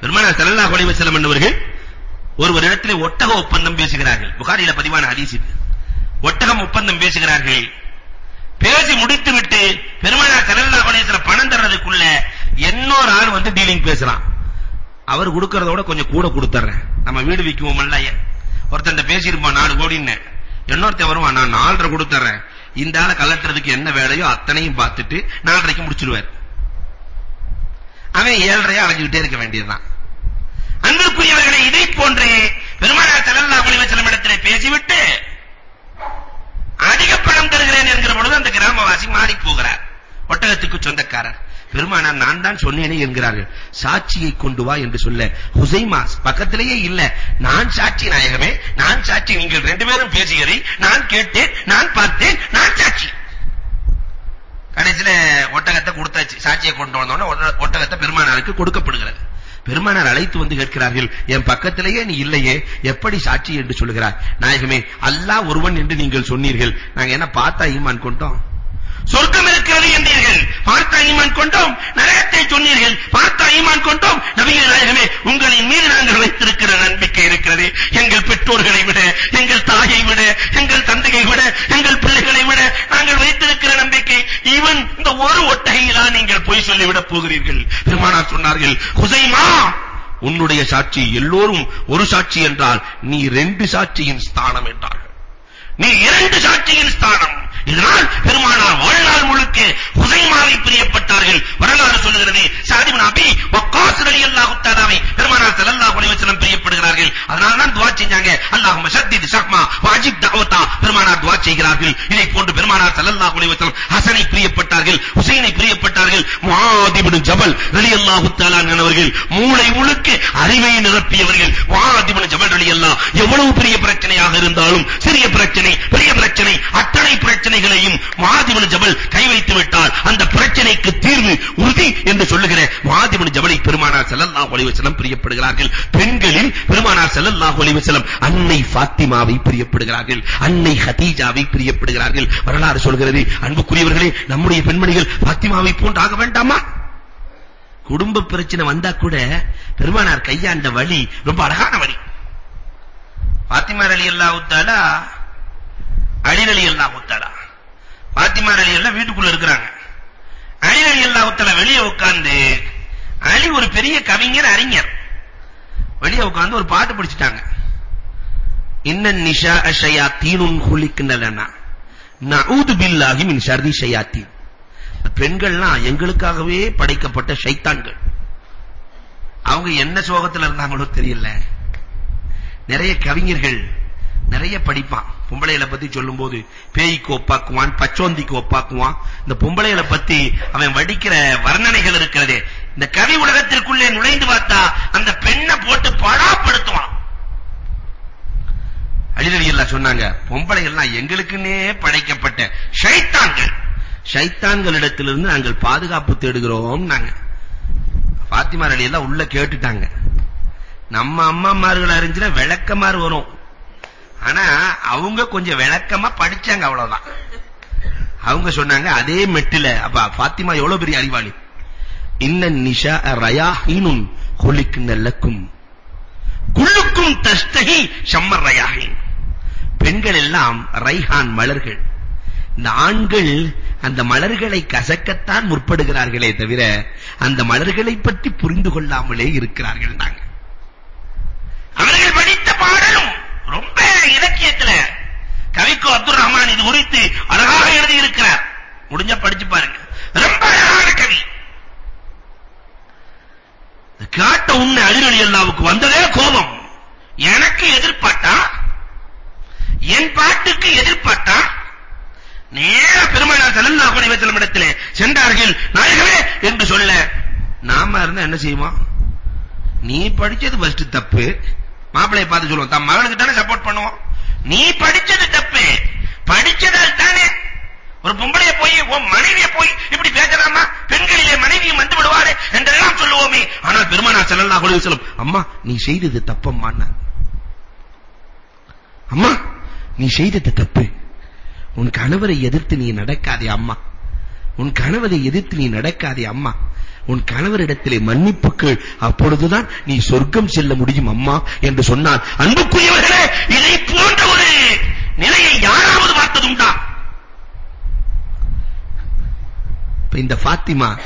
பெருமானார் ஸல்லல்லாஹு அலைஹி வஸல்லம் என்பவர்கள் ஒருவரிடத்திலே ஒட்டக ஒப்பந்தம் பேசுகிறார்கள். புகாரில பதிவான ஹதீஸ் இது. ஒட்டகம் ஒப்பந்தம் பேசுகிறார்கள். பேசி முடித்துவிட்டு பெருமானார் ஸல்லல்லாஹு அலைஹி வஸல்லம் பணம் தர்றதுக்குள்ள இன்னொரு ஆள் வந்து டீலிங் பேசுறான். அவர் கொடுக்கறதோட கொஞ்சம் கூட கொடுத்துறேன் நம்ம வீடு விக்குவோம்ல ஒருத்தன் பேசியிருப்பான் நாலு கோடின்னு இன்னொருத்தன் வருவான் நான் நாலரை கொடுத்துறேன் இந்த ஆளை கலட்டுறதுக்கு என்ன வேலையோ அத்தனையும் பார்த்துட்டு நாலரைக்கு முடிச்சிடுவார். அவன் ஏழரையா அலைஞ்சுக்கிட்டே இருக்க வேண்டியதுதான். அன்புக்குரியவர்களை இதை போன்றே பெருமானார் ஸல்லல்லாஹு அலைஹி வஸல்லம் இடத்திலே பேசிவிட்டு அதிக பணம் தருகிறேன் என்கிற பொழுது அந்த கிராமவாசி மாறி போகிறார். ஒட்டகத்துக்கு சொந்தக்காரர். பெருமானார் நான் தான் சொன்னேனே என்கிறார்கள். சாட்சியை கொண்டு வா என்று சொல்ல. ஹுசைமா பக்கத்திலேயே இல்ல. நான் சாட்சி நாயகமே நான் சாட்சி. நீங்கள் ரெண்டு பேரும் பேசியதை நான் கேட்டேன் நான் பார்த்தேன் நான் சாட்சி. கடைசியில ஒட்டகத்தை கொடுத்தாச்சு. சாட்சியை கொண்டு வந்தோடனே ஒட்டகத்தை பெருமானாருக்கு கொடுக்கப்படுகிறது. பெருமானார் அழைத்து வந்து கேட்கிறார்கள் என் பக்கத்திலேயே நீ இல்லையே. எப்படி சாட்சி என்று சொல்கிறார் நாயகமே அல்லாஹ் ஒருவன் என்று நீங்கள் சொன்னீர்கள். நாங்க என்ன பார்த்தா ஈமான் கொண்டோம்? சொர்க்கம் இருக்கிறது என்றீர்கள். பார்த்த ஈமான் கொண்டோம். நரகத்தை சொன்னீர்கள். பார்த்த ஈமான் கொண்டோம். நபியே நாயகமே உங்களின் மீது நாங்கள் வைத்திருக்கிற நம்பிக்கை இருக்கிறது. எங்கள் பெற்றோர்களை விட எங்கள் தாயை விட எங்கள் தந்தையை விட எங்கள் பிள்ளைகளை விட நாங்கள் வைத்திருக்கிற நம்பிக்கை ஈவன் இந்த ஒரு ஒட்டகையிலா நீங்கள் பொய் சொல்லிவிடப் போகிறீர்கள். பெருமானார் சொன்னார்கள் ஹுசைமா உன்னுடைய சாட்சி எல்லோரும் ஒரு சாட்சி என்றால் நீ ரெண்டு சாட்சியின் ஸ்தானம் என்றார்கள். நீ இரண்டு சாட்சியின் ஸ்தானம். இதனால் பெருமானார் வாழ்நாள் முழுக்க ஹுசைமாவை பிரியப்பட்டார்கள். வரலாறு சொல்லுகிறது சாதி பின் அபி வக்காஸ் ரலியல்லாஹு தஆலாவை பெருமானார் ஸல்லல்லாஹு அலைஹி வஸல்லம் பிரியப்படுகிறார்கள். அதனால தான் துஆ செஞ்சாங்க. அல்லாஹும்ம ஷத்தித் ஷக்மா வாஜிப் தஅவதா பெருமானார் துஆ செய்கிறார்கள். இதை போன்று பெருமானார் ஸல்லல்லாஹு அலைஹி வஸல்லம் ஹசனை பிரியப்பட்டார்கள் ஹுசைனை பிரியப்பட்டார்கள். முஆத் இப்னு ஜபல் ரலியல்லாஹு தஆலா அவர்கள் மூளை முழுக்க அறிவை நிரப்பியவர்கள். முஆத் இப்னு ஜபல் ரலியல்லாஹு எவ்வளவு பெரிய பிரச்சனையாக இருந்தாலும் சிறிய பிரச்சனை பெரிய பிரச்சனை அத்தனை பிரச்சனைகளையும் முஆத் ஜபல் கை வைத்து விட்டால் அந்த பிரச்சனைக்கு தீர்வு உறுதி என்று சொல்லுகிற முஆத் ஜபலை பெருமானார் ஸல்லல்லாஹு அலைஹி வஸல்லம் பிரியப்படுகிறார்கள். பெண்களில் பெருமானார் ஸல்லல்லாஹு அலைஹி வஸல்லம் அன்னை ஃபாத்திமாவை பிரியப்படுகிறார்கள். அன்னை ஹதீஜாவை பிரியப்படுகிறார்கள். வரலாறு சொல்கிறது அன்புக்குரியவர்களே நம்முடைய பெண்மணிகள் ஃபாத்திமாவை போன்று ஆக வேண்டாமா? குடும்ப பிரச்சனை வந்தா கூட பெருமானார் கையாண்ட வழி ரொம்ப அழகான வழி. பாத்திமா ரலியல்லாஹு தஆலா அலி ரலியல்லாஹு தஆலா பாத்திமா ரலியல்லாஹு வீட்டுக்குள்ள இருக்கிறாங்க. அலி ரலியல்லாஹு தஆலா வெளியே உட்கார்ந்து அலி ஒரு பெரிய கவிஞர் அறிஞர். வெளியே உட்கார்ந்து ஒரு பாட்டு படிச்சிட்டாங்க. இன்ன நிஷா ஷயாத்தீனுன் ஹுலிக்னலனா நஊது பில்லாஹி மின் ஷர்ரி ஷயாத்தீன். பெண்கள்லாம் எங்களுக்காகவே படைக்கப்பட்ட ஷைத்தான்கள். அவங்க என்ன சோகத்துல இருந்தாங்களோ தெரியல. நிறைய கவிஞர்கள் நிறைய படிப்பான். பொம்பளைகளை பத்தி சொல்லும்போது பேய்க்கு ஒப்பாக்குவான் பச்சோந்திக்கு ஒப்பாக்குவான். இந்த பொம்பளைகளை பத்தி அவன் வடிக்கிற வர்ணனைகள் இருக்கிறதே இந்த கவி உலகத்திற்குள்ளே நுழைந்து பார்த்தா அந்த பெண்ணை போட்டு பாடாப்படுத்துவான். அலிரலி எல்லாம் சொன்னாங்க பொம்பளை எல்லாம் எங்களுக்குன்னே படைக்கப்பட்ட ஷைத்தான்கள். ஷைத்தான்களிடத்திலிருந்து நாங்கள் பாதுகாப்பு தேடுகிறோம் நாங்க பாத்திமா அலி எல்லாம் உள்ள கேட்டுட்டாங்க. நம்ம அம்மாமார்கள் அறிஞ்சினா விளக்கமாறு வரும். ஆனா அவங்க கொஞ்சம் விளக்கமா படிச்சாங்க அவ்வளவுதான். அவங்க சொன்னாங்க அதே மெட்டில அப்ப பாத்திமா எவ்வளவு பெரிய அறிவாளி? இன்ன நிஷா ரயாஹினுன் குலிக்குன் லக்கும். குல்லுக்கும் தஸ்தகி ஷம்மர் ரயாஹின். பெண்கள் எல்லாம் ரைஹான் மலர்கள். இந்த ஆண்கள் அந்த மலர்களை கசக்கத்தான் முற்படுகிறார்களே தவிர அந்த மலர்களை பற்றி புரிந்து கொள்ளாமலே இருக்கிறார்கள் நாங்கள். அவர்கள் படித்த பாடலும் ரொம்ப இலக்கியத்துல கவிக்கு அப்துல் ரஹ்மான் இது குறித்து அழகாக எழுதி இருக்கிறார் முடிஞ்ச படிச்சு பாருங்க. ரொம்ப அழகான கவி. காட்ட உன்னை அலிரலி அல்லாவுக்கு வந்ததே கோபம். எனக்கு எதிர்பார்த்தா என் பாட்டுக்கு எதிர்பார்த்தா நேர பெருமானார் ஸல்லல்லாஹு அலைஹி வஸல்லம் இடத்திலே சென்றார்கள். நாயகமே என்று சொல்ல நாம இருந்தா என்ன செய்வோம்? நீ படிச்சது ஃபர்ஸ்ட் தப்பு. மாப்பிளைய பார்த்து சொல்லுவோம் தம் மகனுக்கு தானே சப்போர்ட் பண்ணுவோம். நீ படிச்சது தப்பு. படிச்சதால் தானே. ஒரு பொம்பளைய போய் உன் மனைவிய போய் இப்படி பேசலாமா? பெண்களிலே மனைவியும் வந்து விடுவாரே என்றெல்லாம் சொல்லுவோமே. ஆனால் பெருமானா ஸல்லல்லாஹு அலைஹி வஸல்லம் அம்மா நீ செய்தது தப்பம்மா அம்மா நீ செய்தது தப்பு. உன் கணவரை எதிர்த்து நீ நடக்காதே அம்மா. உன் கணவரை எதிர்த்து நீ நடக்காதே அம்மா. உன் கணவரிடத்திலே மன்னிப்புக்கு அப்பொழுதுதான் நீ சொர்க்கம் செல்ல முடியும் அம்மா என்று சொன்னான். அன்புக்குரியவர்களே இதை போன்ற ஒரு நிலையை யாராவது பார்த்ததுண்டா? இந்த பாத்திமா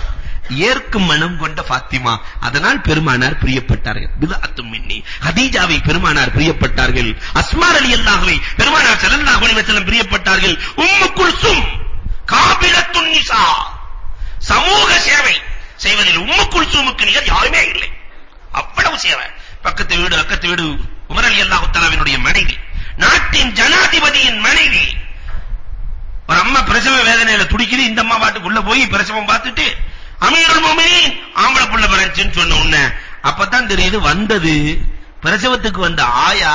ஏற்கும் மனம் கொண்ட பாத்திமா அதனால் பெருமானார் பிரியப்பட்டார்கள். பிதாத்தும் மின்னி. ஹதீஜாவை பெருமானார் பிரியப்பட்டார்கள். அஸ்மா ரலியல்லாஹுவை பெருமானார் ஸல்லல்லாஹு அலைஹி வஸல்லம் பிரியப்பட்டார்கள். உம்மு குல்சும் காபிலத்துன் நிசா. சமூக சேவை. செய்வதில் உம்மு குல்சூமுக்கு நிகர் யாருமே இல்லை. அவ்வளவு சேவை. பக்கத்து வீடு அக்கத்து வீடு உமர் ரலியல்லாஹு தஆலாவினுடைய மனைவி. நாட்டின் ஜனாதிபதியின் மனைவி. ஒரு அம்மா பிரசவ வேதனையில துடிக்குது இந்த அம்மா பாட்டுக்குள்ள போய் பிரசவம் பார்த்துட்டு அமீருல் முஃமினீன் ஆம்பளை புள்ள பிறந்துச்சுன்னு சொன்ன உடனே அப்பதான் தெரியுது வந்தது. பிரசவத்துக்கு வந்த ஆயா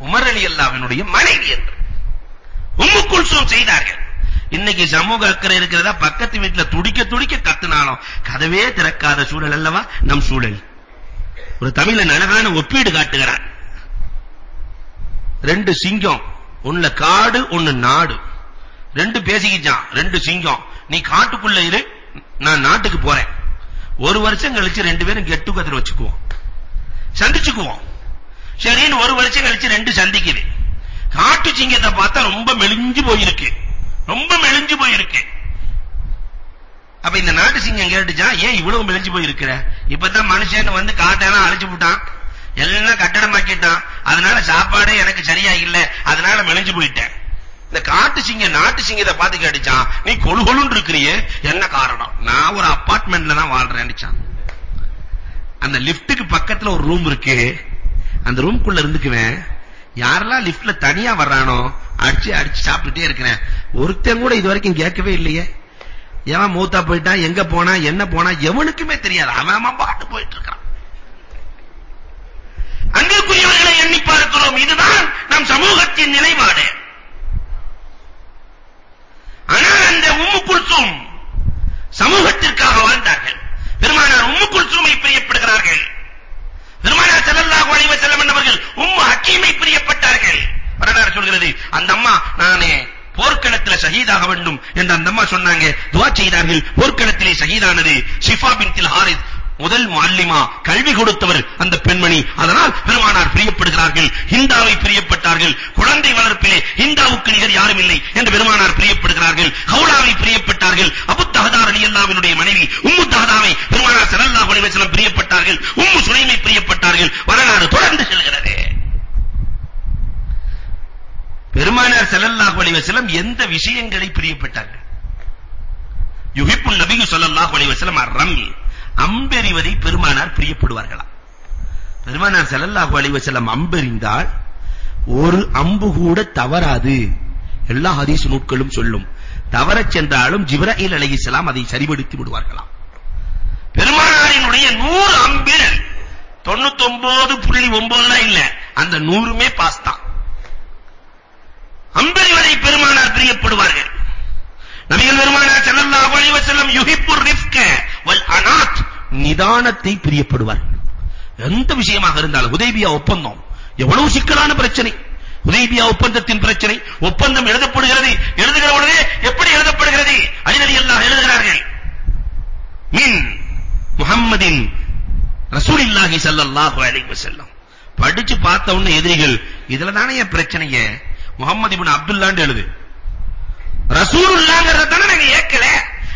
உமர் ரலியல்லாஹுவினுடைய மனைவி என்று. உம்மு குல்சூம் செய்தார்கள். இன்னைக்கு சமூக அக்கறை இருக்கிறதா? பக்கத்து வீட்டுல துடிக்க துடிக்க கத்துனாலும். கதவே திறக்காத சூழல் அல்லவா? நம் சூழல். ஒரு தமிழன் அழகான ஒப்பீடு காட்டுகிறான். ரெண்டு சிங்கம். ஒண்ணு காடு ஒண்ணு நாடு. ரெண்டு பேசிக்கிச்சான். ரெண்டு சிங்கம். நீ காட்டுக்குள்ள இரு. நான் நாட்டுக்கு போறேன். ஒரு வருஷம் கழிச்சு ரெண்டு பேரும் கெட் டுகெதர் வச்சுக்குவோம். சந்திச்சுக்குவோம். சரின்னு ஒரு வருஷம் கழிச்சு ரெண்டு சந்திக்குது. காட்டு சிங்கத்தை பார்த்தா ரொம்ப மெலிஞ்சு போயிருக்கு. ரொம்ப மெலிஞ்சு போயிருக்கு. அப்ப இந்த நாட்டு சிங்கம் கேட்டுச்சான் ஏன் இவ்வளவு மெலிஞ்சு போயிருக்கிற? இப்பதான் மனுஷன் வந்து காட்டெல்லாம் அழைச்சு விட்டான். எல்லாம் கட்டடமாக்கிட்டான். அதனால சாப்பாடே எனக்கு சரியா இல்ல அதனால மெலிஞ்சு போயிட்டேன். இந்த காட்டு சிங்க நாட்டு சிங்கத்தை பார்த்து கேட்டுச்சான் நீ கொழு கொழுன்னு இருக்கிறியே. என்ன காரணம்? நான் ஒரு அபார்ட்மெண்ட்ல தான் வாழ்றேன்னுச்சான். அந்த லிஃப்ட்டுக்கு பக்கத்துல ஒரு ரூம் இருக்கு. அந்த ரூம்க்குள்ள இருந்துக்குவேன். யாரெல்லாம் லிஃப்ட்ல தனியா வர்றானோ அடிச்சு அடிச்சு சாப்பிட்டுட்டே இருக்கிறேன். ஒருத்தன் கூட இது வரைக்கும் கேட்கவே இல்லையே. எவன் மூத்தா போயிட்டான் எங்க போனா என்ன போனா எவனுக்குமே தெரியாது. அவன் அவன் பாட்டு போயிட்டு இருக்கான் அன்புக்குரியவர்களை எண்ணி பார்க்கிறோம். இதுதான் நம் சமூகத்தின் நிலைப்பாடு. ஆனால் அந்த உம்மு குல்சும் சமூகத்திற்காக வாழ்ந்தார்கள். பெருமானார் உம்மு குல்சுமை பிரியப்படுகிறார்கள். பெருமானார் ஸல்லல்லாஹு அலைஹி வஸல்லம் என்பவர்கள் உம்மு ஹக்கீமை பிரியப்பட்டார்கள். வரலாறு சொல்கிறது. அந்த அம்மா நானே போர்க்களத்தில் ஷஹீதாக வேண்டும் என்று அந்த அம்மா சொன்னாங்க. துஆ செய்தார்கள். போர்க்களத்திலே ஷஹீதானது ஷிஃபா பின்த் ஹாரித் முதல் முஅல்லிமா கல்வி கொடுத்தவர் அந்த பெண்மணி. அதனால் பெருமானார் பிரியப்படுகிறார்கள். ஹிந்தாவை பிரியப்பட்டார்கள். குழந்தை வளர்ப்பிலே ஹிந்தாவுக்கு நிகர் யாரும் இல்லை என்று பெருமானார் பிரியப்படுகிறார்கள். ஹவுலாவை பிரியப்பட்டார்கள். அபு தஹதா ரலியல்லாஹுவினுடைய மனைவி உம்மு தஹதாவை பெருமானார் ஸல்லல்லாஹு அலைஹி வஸல்லம் பிரியப்பட்டார்கள். உம்மு சுலைமை பிரியப்பட்டார்கள். வரலாறு தொடர்ந்து செல்கிறது. பெருமானார் ஸல்லல்லாஹு அலைஹி வஸல்லம் எந்த விஷயங்களை பிரியப்பட்டார்கள்? யுஹிப்புன் நபியு ஸல்லல்லாஹு அலைஹி வஸல்லம் அர்ரமி அம்பெறிவதை பெருமானார் பிரியப்படுவார்களாம் பெருமானார் ஸல்லல்லாஹு அலைஹி வஸல்லம் அம்பெறிந்தால் ஒரு அம்பு கூட தவறாது. எல்லா ஹதீஸ் நூல்களும் சொல்லும். தவறச் சென்றாலும் ஜிப்ராயில் அலைஹிஸ்ஸலாம் அதை சரிபடுத்தி விடுவார்களாம் பெருமானாரினுடைய 100 அம்பில் 99.9 இல்ல. அந்த 100மே பாஸ் தான். அம்பெறிவதை பெருமானார் பிரியப்படுவார்கள். நபிகள் பெருமானார் ஸல்லல்லாஹு அலைஹி வஸல்லம் யுஹிப்புர் ரிஃப்க வல் அனாத் நிதானத்தை பிரியப்படுவார்கள் எந்த விஷயமாக இருந்தாலும் ஹுதைபியா ஒப்பந்தம். எவ்வளவு சிக்கலான பிரச்சனை. ஹுதைபியா ஒப்பந்தத்தின் பிரச்சனை. ஒப்பந்தம் எழுதப்படுகிறது. எழுதுகிற உடனே எப்படி எழுதப்படுகிறது? அலி ரலியல்லாஹு எழுதுகிறார்கள். மின் முஹம்மதின் ரசூலில்லாஹி ஸல்லல்லாஹு அலைஹி வஸல்லம். படிச்சு பார்த்த உடனே எதிரிகள் இதுல தானே பிரச்சனையே? முகமது இப்னு அப்துல்லான்னு எழுது. ரசூலுல்லாஹ்ங்கறத தானே நாங்க ஏக்கல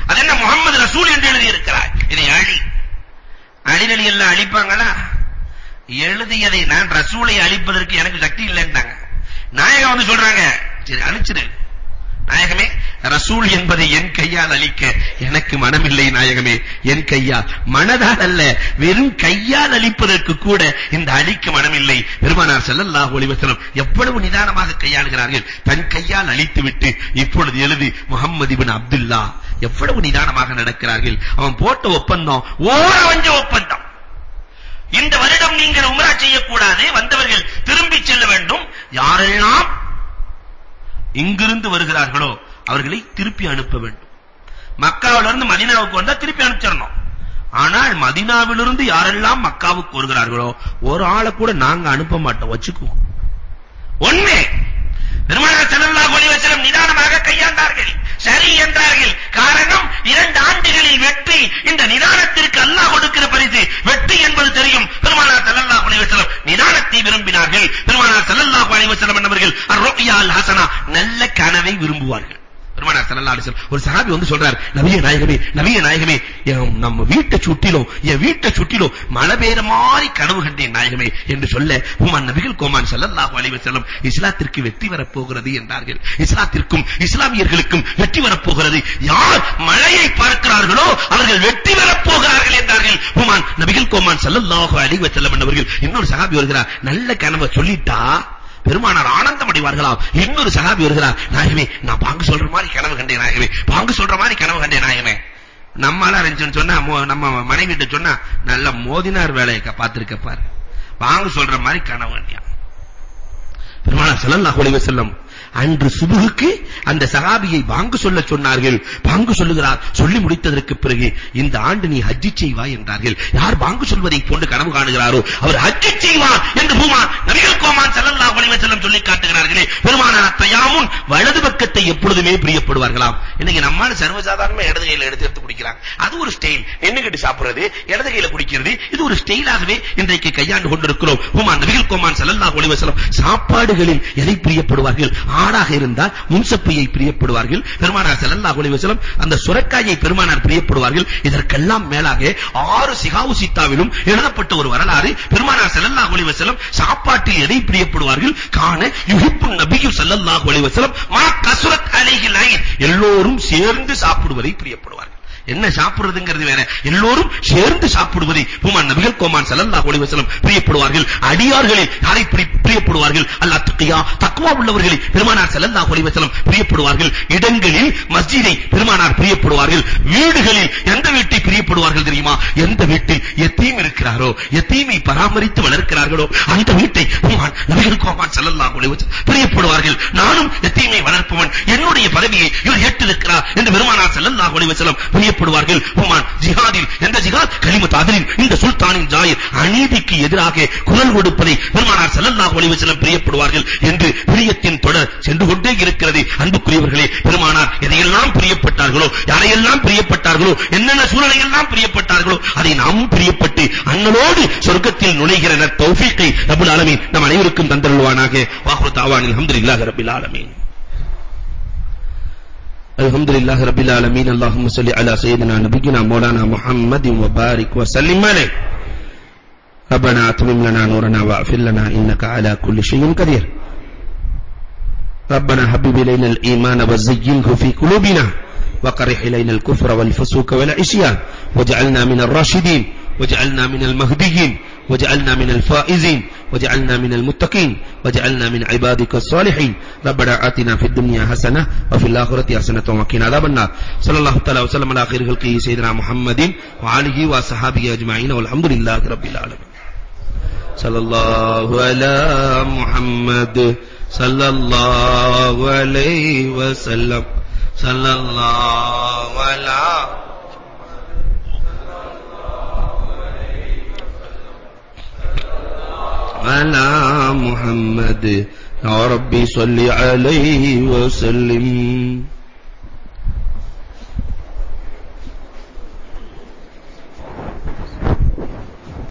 அது என்ன முகமது ரசூல் என்று எழுதி இருக்கிறார் இதை அழி. அழிநலி எல்லாம் அழிப்பாங்களா? எழுதியதை நான் ரசூலை அழிப்பதற்கு எனக்கு சக்தி இல்லைன்றாங்க நாயகம் வந்து சொல்றாங்க சரி அழிச்சிரு. நாயகமே ரசூல் என்பதை என் கையால் அழிக்க எனக்கு மனமில்லை நாயகமே. என் கையால் மனதால் அல்ல வெறும் கையால் அழிப்பதற்கு கூட இந்த அளிக்க மனமில்லை. பெருமானார் செல்லல்லாஹ் ஒளிவசனம் எவ்வளவு நிதானமாக கையாளுகிறார்கள். தன் கையால் அழித்துவிட்டு இப்பொழுது எழுதி முகம்மது இப்னு அப்துல்லா எவ்வளவு நிதானமாக நடக்கிறார்கள். அவன் போட்ட ஒப்பந்தம் ஓரவஞ்ச ஒப்பந்தம். இந்த வருடம் நீங்கள் உமரா செய்யக்கூடாது. வந்தவர்கள் திரும்பி செல்ல வேண்டும். யாரெல்லாம் இங்கிருந்து வருகிறார்களோ அவர்களை திருப்பி அனுப்ப வேண்டும். மக்காவிலிருந்து மதீனாவுக்கு வந்தா திருப்பி அனுப்பிச்சிடணும். ஆனால் மதீனாவிலிருந்து யாரெல்லாம் மக்காவுக்கு வருகிறார்களோ ஒரு ஆளை கூட நாங்க அனுப்ப மாட்டோம். வச்சுக்குவோம் உண்மை பெருமானார் ஸல்லல்லாஹு அலைஹி வஸல்லம் நிதானமாக கையாண்டார்கள். சரி என்றார்கள். காரணம் இரண்டு ஆண்டுகளில் வெற்றி இந்த நிதானத்திற்கு அல்ல கொடுக்கிற பரிசு வெற்றி என்பது தெரியும் பெருமானார் ஸல்லல்லாஹு அலைஹி வஸல்லம் நிதானத்தை விரும்பினார்கள் பெருமானார் ஸல்லல்லாஹு அலைஹி வஸல்லம் என்பவர்கள் அர்-ருக்யா அல்-ஹஸனா நல்ல சொல்வார்கள் பெருமானார் ஸல்லல்லாஹு அலைஹி வஸல்லம் ஒரு சஹாபி வந்து சொல்றார் நபியே நாயகமே நபியே நாயகமே நம்ம வீட்டை சுற்றிலும் என் வீட்டை சுற்றிலும் மழை பெய்யற மாதிரி கனவு கண்டேன் நாயகமே என்று சொல்ல உமான் நபிகள் கோமான் ஸல்லல்லாஹு அலைஹி வஸல்லம் இஸ்லாத்திற்கு வெற்றி வரப்போகிறது என்றார்கள். இஸ்லாத்திற்கும் இஸ்லாமியர்களுக்கும் வெற்றி வரப்போகிறது. யார் மழையை பார்க்கிறார்களோ அவர்கள் வெற்றி வரப்போகிறார்கள் என்றார்கள். உமான் நபிகள் கோமான் ஸல்லல்லாஹு அலைஹி வஸல்லம் என்பவர்கள் இன்னொரு சஹாபி வருகிறார் நல்ல கனவை சொல்லிட்டா பெருமானார் ஆனந்தம் அடைவார்களாம். இன்னொரு சகாபி வருகிறார். நாயகமே நான் பாங்கு சொல்ற மாதிரி கனவு கண்டேன் நாயகமே. பாங்கு சொல்ற மாதிரி கனவு கண்டேன் நாயகமே. நம்மால இருந்துச்சுன்னு சொன்னா மோ- நம்ம மனைவி கிட்ட சொன்னா நல்ல மோதினார் வேலையை பார்த்திருக்க பாரு. பாங்கு சொல்ற மாதிரி கனவு கண்டியா. பெருமானார் ஸல்லல்லாஹு அலைஹி வஸல்லம் அன்று சுபுகுக்கு அந்த சஹாபியை பாங்கு சொல்ல சொன்னார்கள். பாங்கு சொல்லுகிறார் சொல்லி முடித்ததற்கு பிறகு இந்த ஆண்டு நீ ஹஜ்ஜி செய்வாய் என்றார்கள். யார் பாங்கு சொல்வதை போன்று கனவு காணுகிறாரோ அவர் ஹஜ்ஜி செய்வார் என்று பூமான் நபிகள் கோமான் ஸல்லல்லாஹு அலைஹி வஸல்லம் சொல்லி காட்டுகிறார்களே பெருமானார் தயாமுன் வலது பக்கத்தை எப்பொழுதுமே பிரியப்படுவார்களாம். இன்னைக்கு நம்மால சர்வசாதாரணமா இடது கையில எடுத்து எடுத்து குடிக்கிறாங்க அது ஒரு ஸ்டைல் நின்னுகிட்டு சாப்பிடுறது இடது கையில குடிக்கிறது இது ஒரு ஸ்டைலாகவே இன்றைக்கு கையாண்டு கொண்டிருக்கிறோம். பூமான் நபிகள் கோமான் ஸல்லல்லாஹு அலைஹி வஸல்லம் சாப்பாடுகளில் எதை பிரியப்படுவார்கள்? ஆடாக இருந்தால் முன்சப்பையை பிரியப்படுவார்கள். பெருமானார் ஸல்லல்லாஹு அலைஹி வஸல்லம் அந்த சுரக்காயை பெருமானார் பிரியப்படுவார்கள். இதற்கெல்லாம் மேலாக ஆறு சிகாவு சீத்தாவிலும் எழுதப்பட்ட ஒரு வரலாறு பெருமானார் ஸல்லல்லாஹு அலைஹி வஸல்லம் சாப்பாட்டில் எதை பிரியப்படுவார்கள்? காண யுஹிப்பு நபியு ஸல்லல்லாஹு அலைஹி வஸல்லம் மா கஸ்ரத் அலைஹி எல்லோரும் சேர்ந்து சாப்பிடுவதை பிரியப்படுவார்கள். என்ன சாப்பிடுறதுங்கிறது வேற. எல்லோரும் சேர்ந்து சாப்பிடுவதை பூமான் நபிகள் கோமான் ஸல்லல்லாஹு அலைஹி வஸல்லம் பிரியப்படுவார்கள். அடியார்களில் யாரை பிரியப்படுவார்கள்? அல் அத்கியா தக்வா உள்ளவர்களை பெருமானார் ஸல்லல்லாஹு அலைஹி வஸல்லம் பிரியப்படுவார்கள். இடங்களில் மஸ்ஜிதை பெருமானார் பிரியப்படுவார்கள். வீடுகளில் எந்த வீட்டை பிரியப்படுவார்கள் தெரியுமா? எந்த வீட்டில் யத்தீம் இருக்கிறாரோ யத்தீமை பராமரித்து வளர்க்கிறார்களோ அந்த வீட்டை பூமான் நபிகள் கோமான் ஸல்லல்லாஹு அலைஹி வஸல்லம் பிரியப்படுவார்கள். நானும் யத்தீமை வளர்ப்பவன். என்னுடைய பதவியை இவர் ஏற்றிருக்கிறார் என்று பெருமானார் ஸல்லல்லாஹு அலைஹி வஸல்லம் பிரியப்படுவார்கள். பிரியப்படுவார்கள் உமான் ஜிஹாதில் எந்த ஜிஹாத்? கலிமத் அதிலின் இந்த சுல்தானின் ஜாயிர் அநீதிக்கு எதிராக குரல் கொடுப்பதை பெருமானார் ஸல்லல்லாஹு அலைஹி வஸல்லம் பிரியப்படுவார்கள் என்று பிரியத்தின் தொடர் சென்று கொண்டே இருக்கிறது. அன்புக்குரியவர்களே பெருமானார் எதையெல்லாம் பிரியப்பட்டார்களோ யாரையெல்லாம் பிரியப்பட்டார்களோ என்னென்ன சூழலை பிரியப்பட்டார்களோ அதை நாமும் பிரியப்பட்டு அண்ணலோடு சொர்க்கத்தில் நுழைகிற தௌஃபீக்கை ரப்பல் ஆலமீன் நம் அனைவருக்கும் தந்தருள்வானாக. வாஹ்ரு தாவானில் அல்ஹம்துலில்லாஹி ரப்பில் ஆலமீன். الحمد لله رب العالمين اللهم صل على سيدنا نبينا مولانا محمد وبارك وسلم عليه ربنا اتمم لنا نورنا واغفر لنا انك على كل شيء قدير ربنا حبب الينا الايمان وزينه في قلوبنا وكره الينا الكفر والفسوق والعصيان واجعلنا من الراشدين واجعلنا من المهديين واجعلنا من الفائزين واجعلنا من المتقين واجعلنا من عبادك الصالحين. ربنا آتنا في الدنيا حسنة وفي الآخرة حسنة وقنا عذاب النار. صلى الله تعالى وسلم على خير خلقه سيدنا محمد وآله وصحبه أجمعين والحمد لله رب العالمين. صلى الله على محمد صلى الله عليه وسلم. صلى الله على على محمد. يا ربي صل عليه وسلم.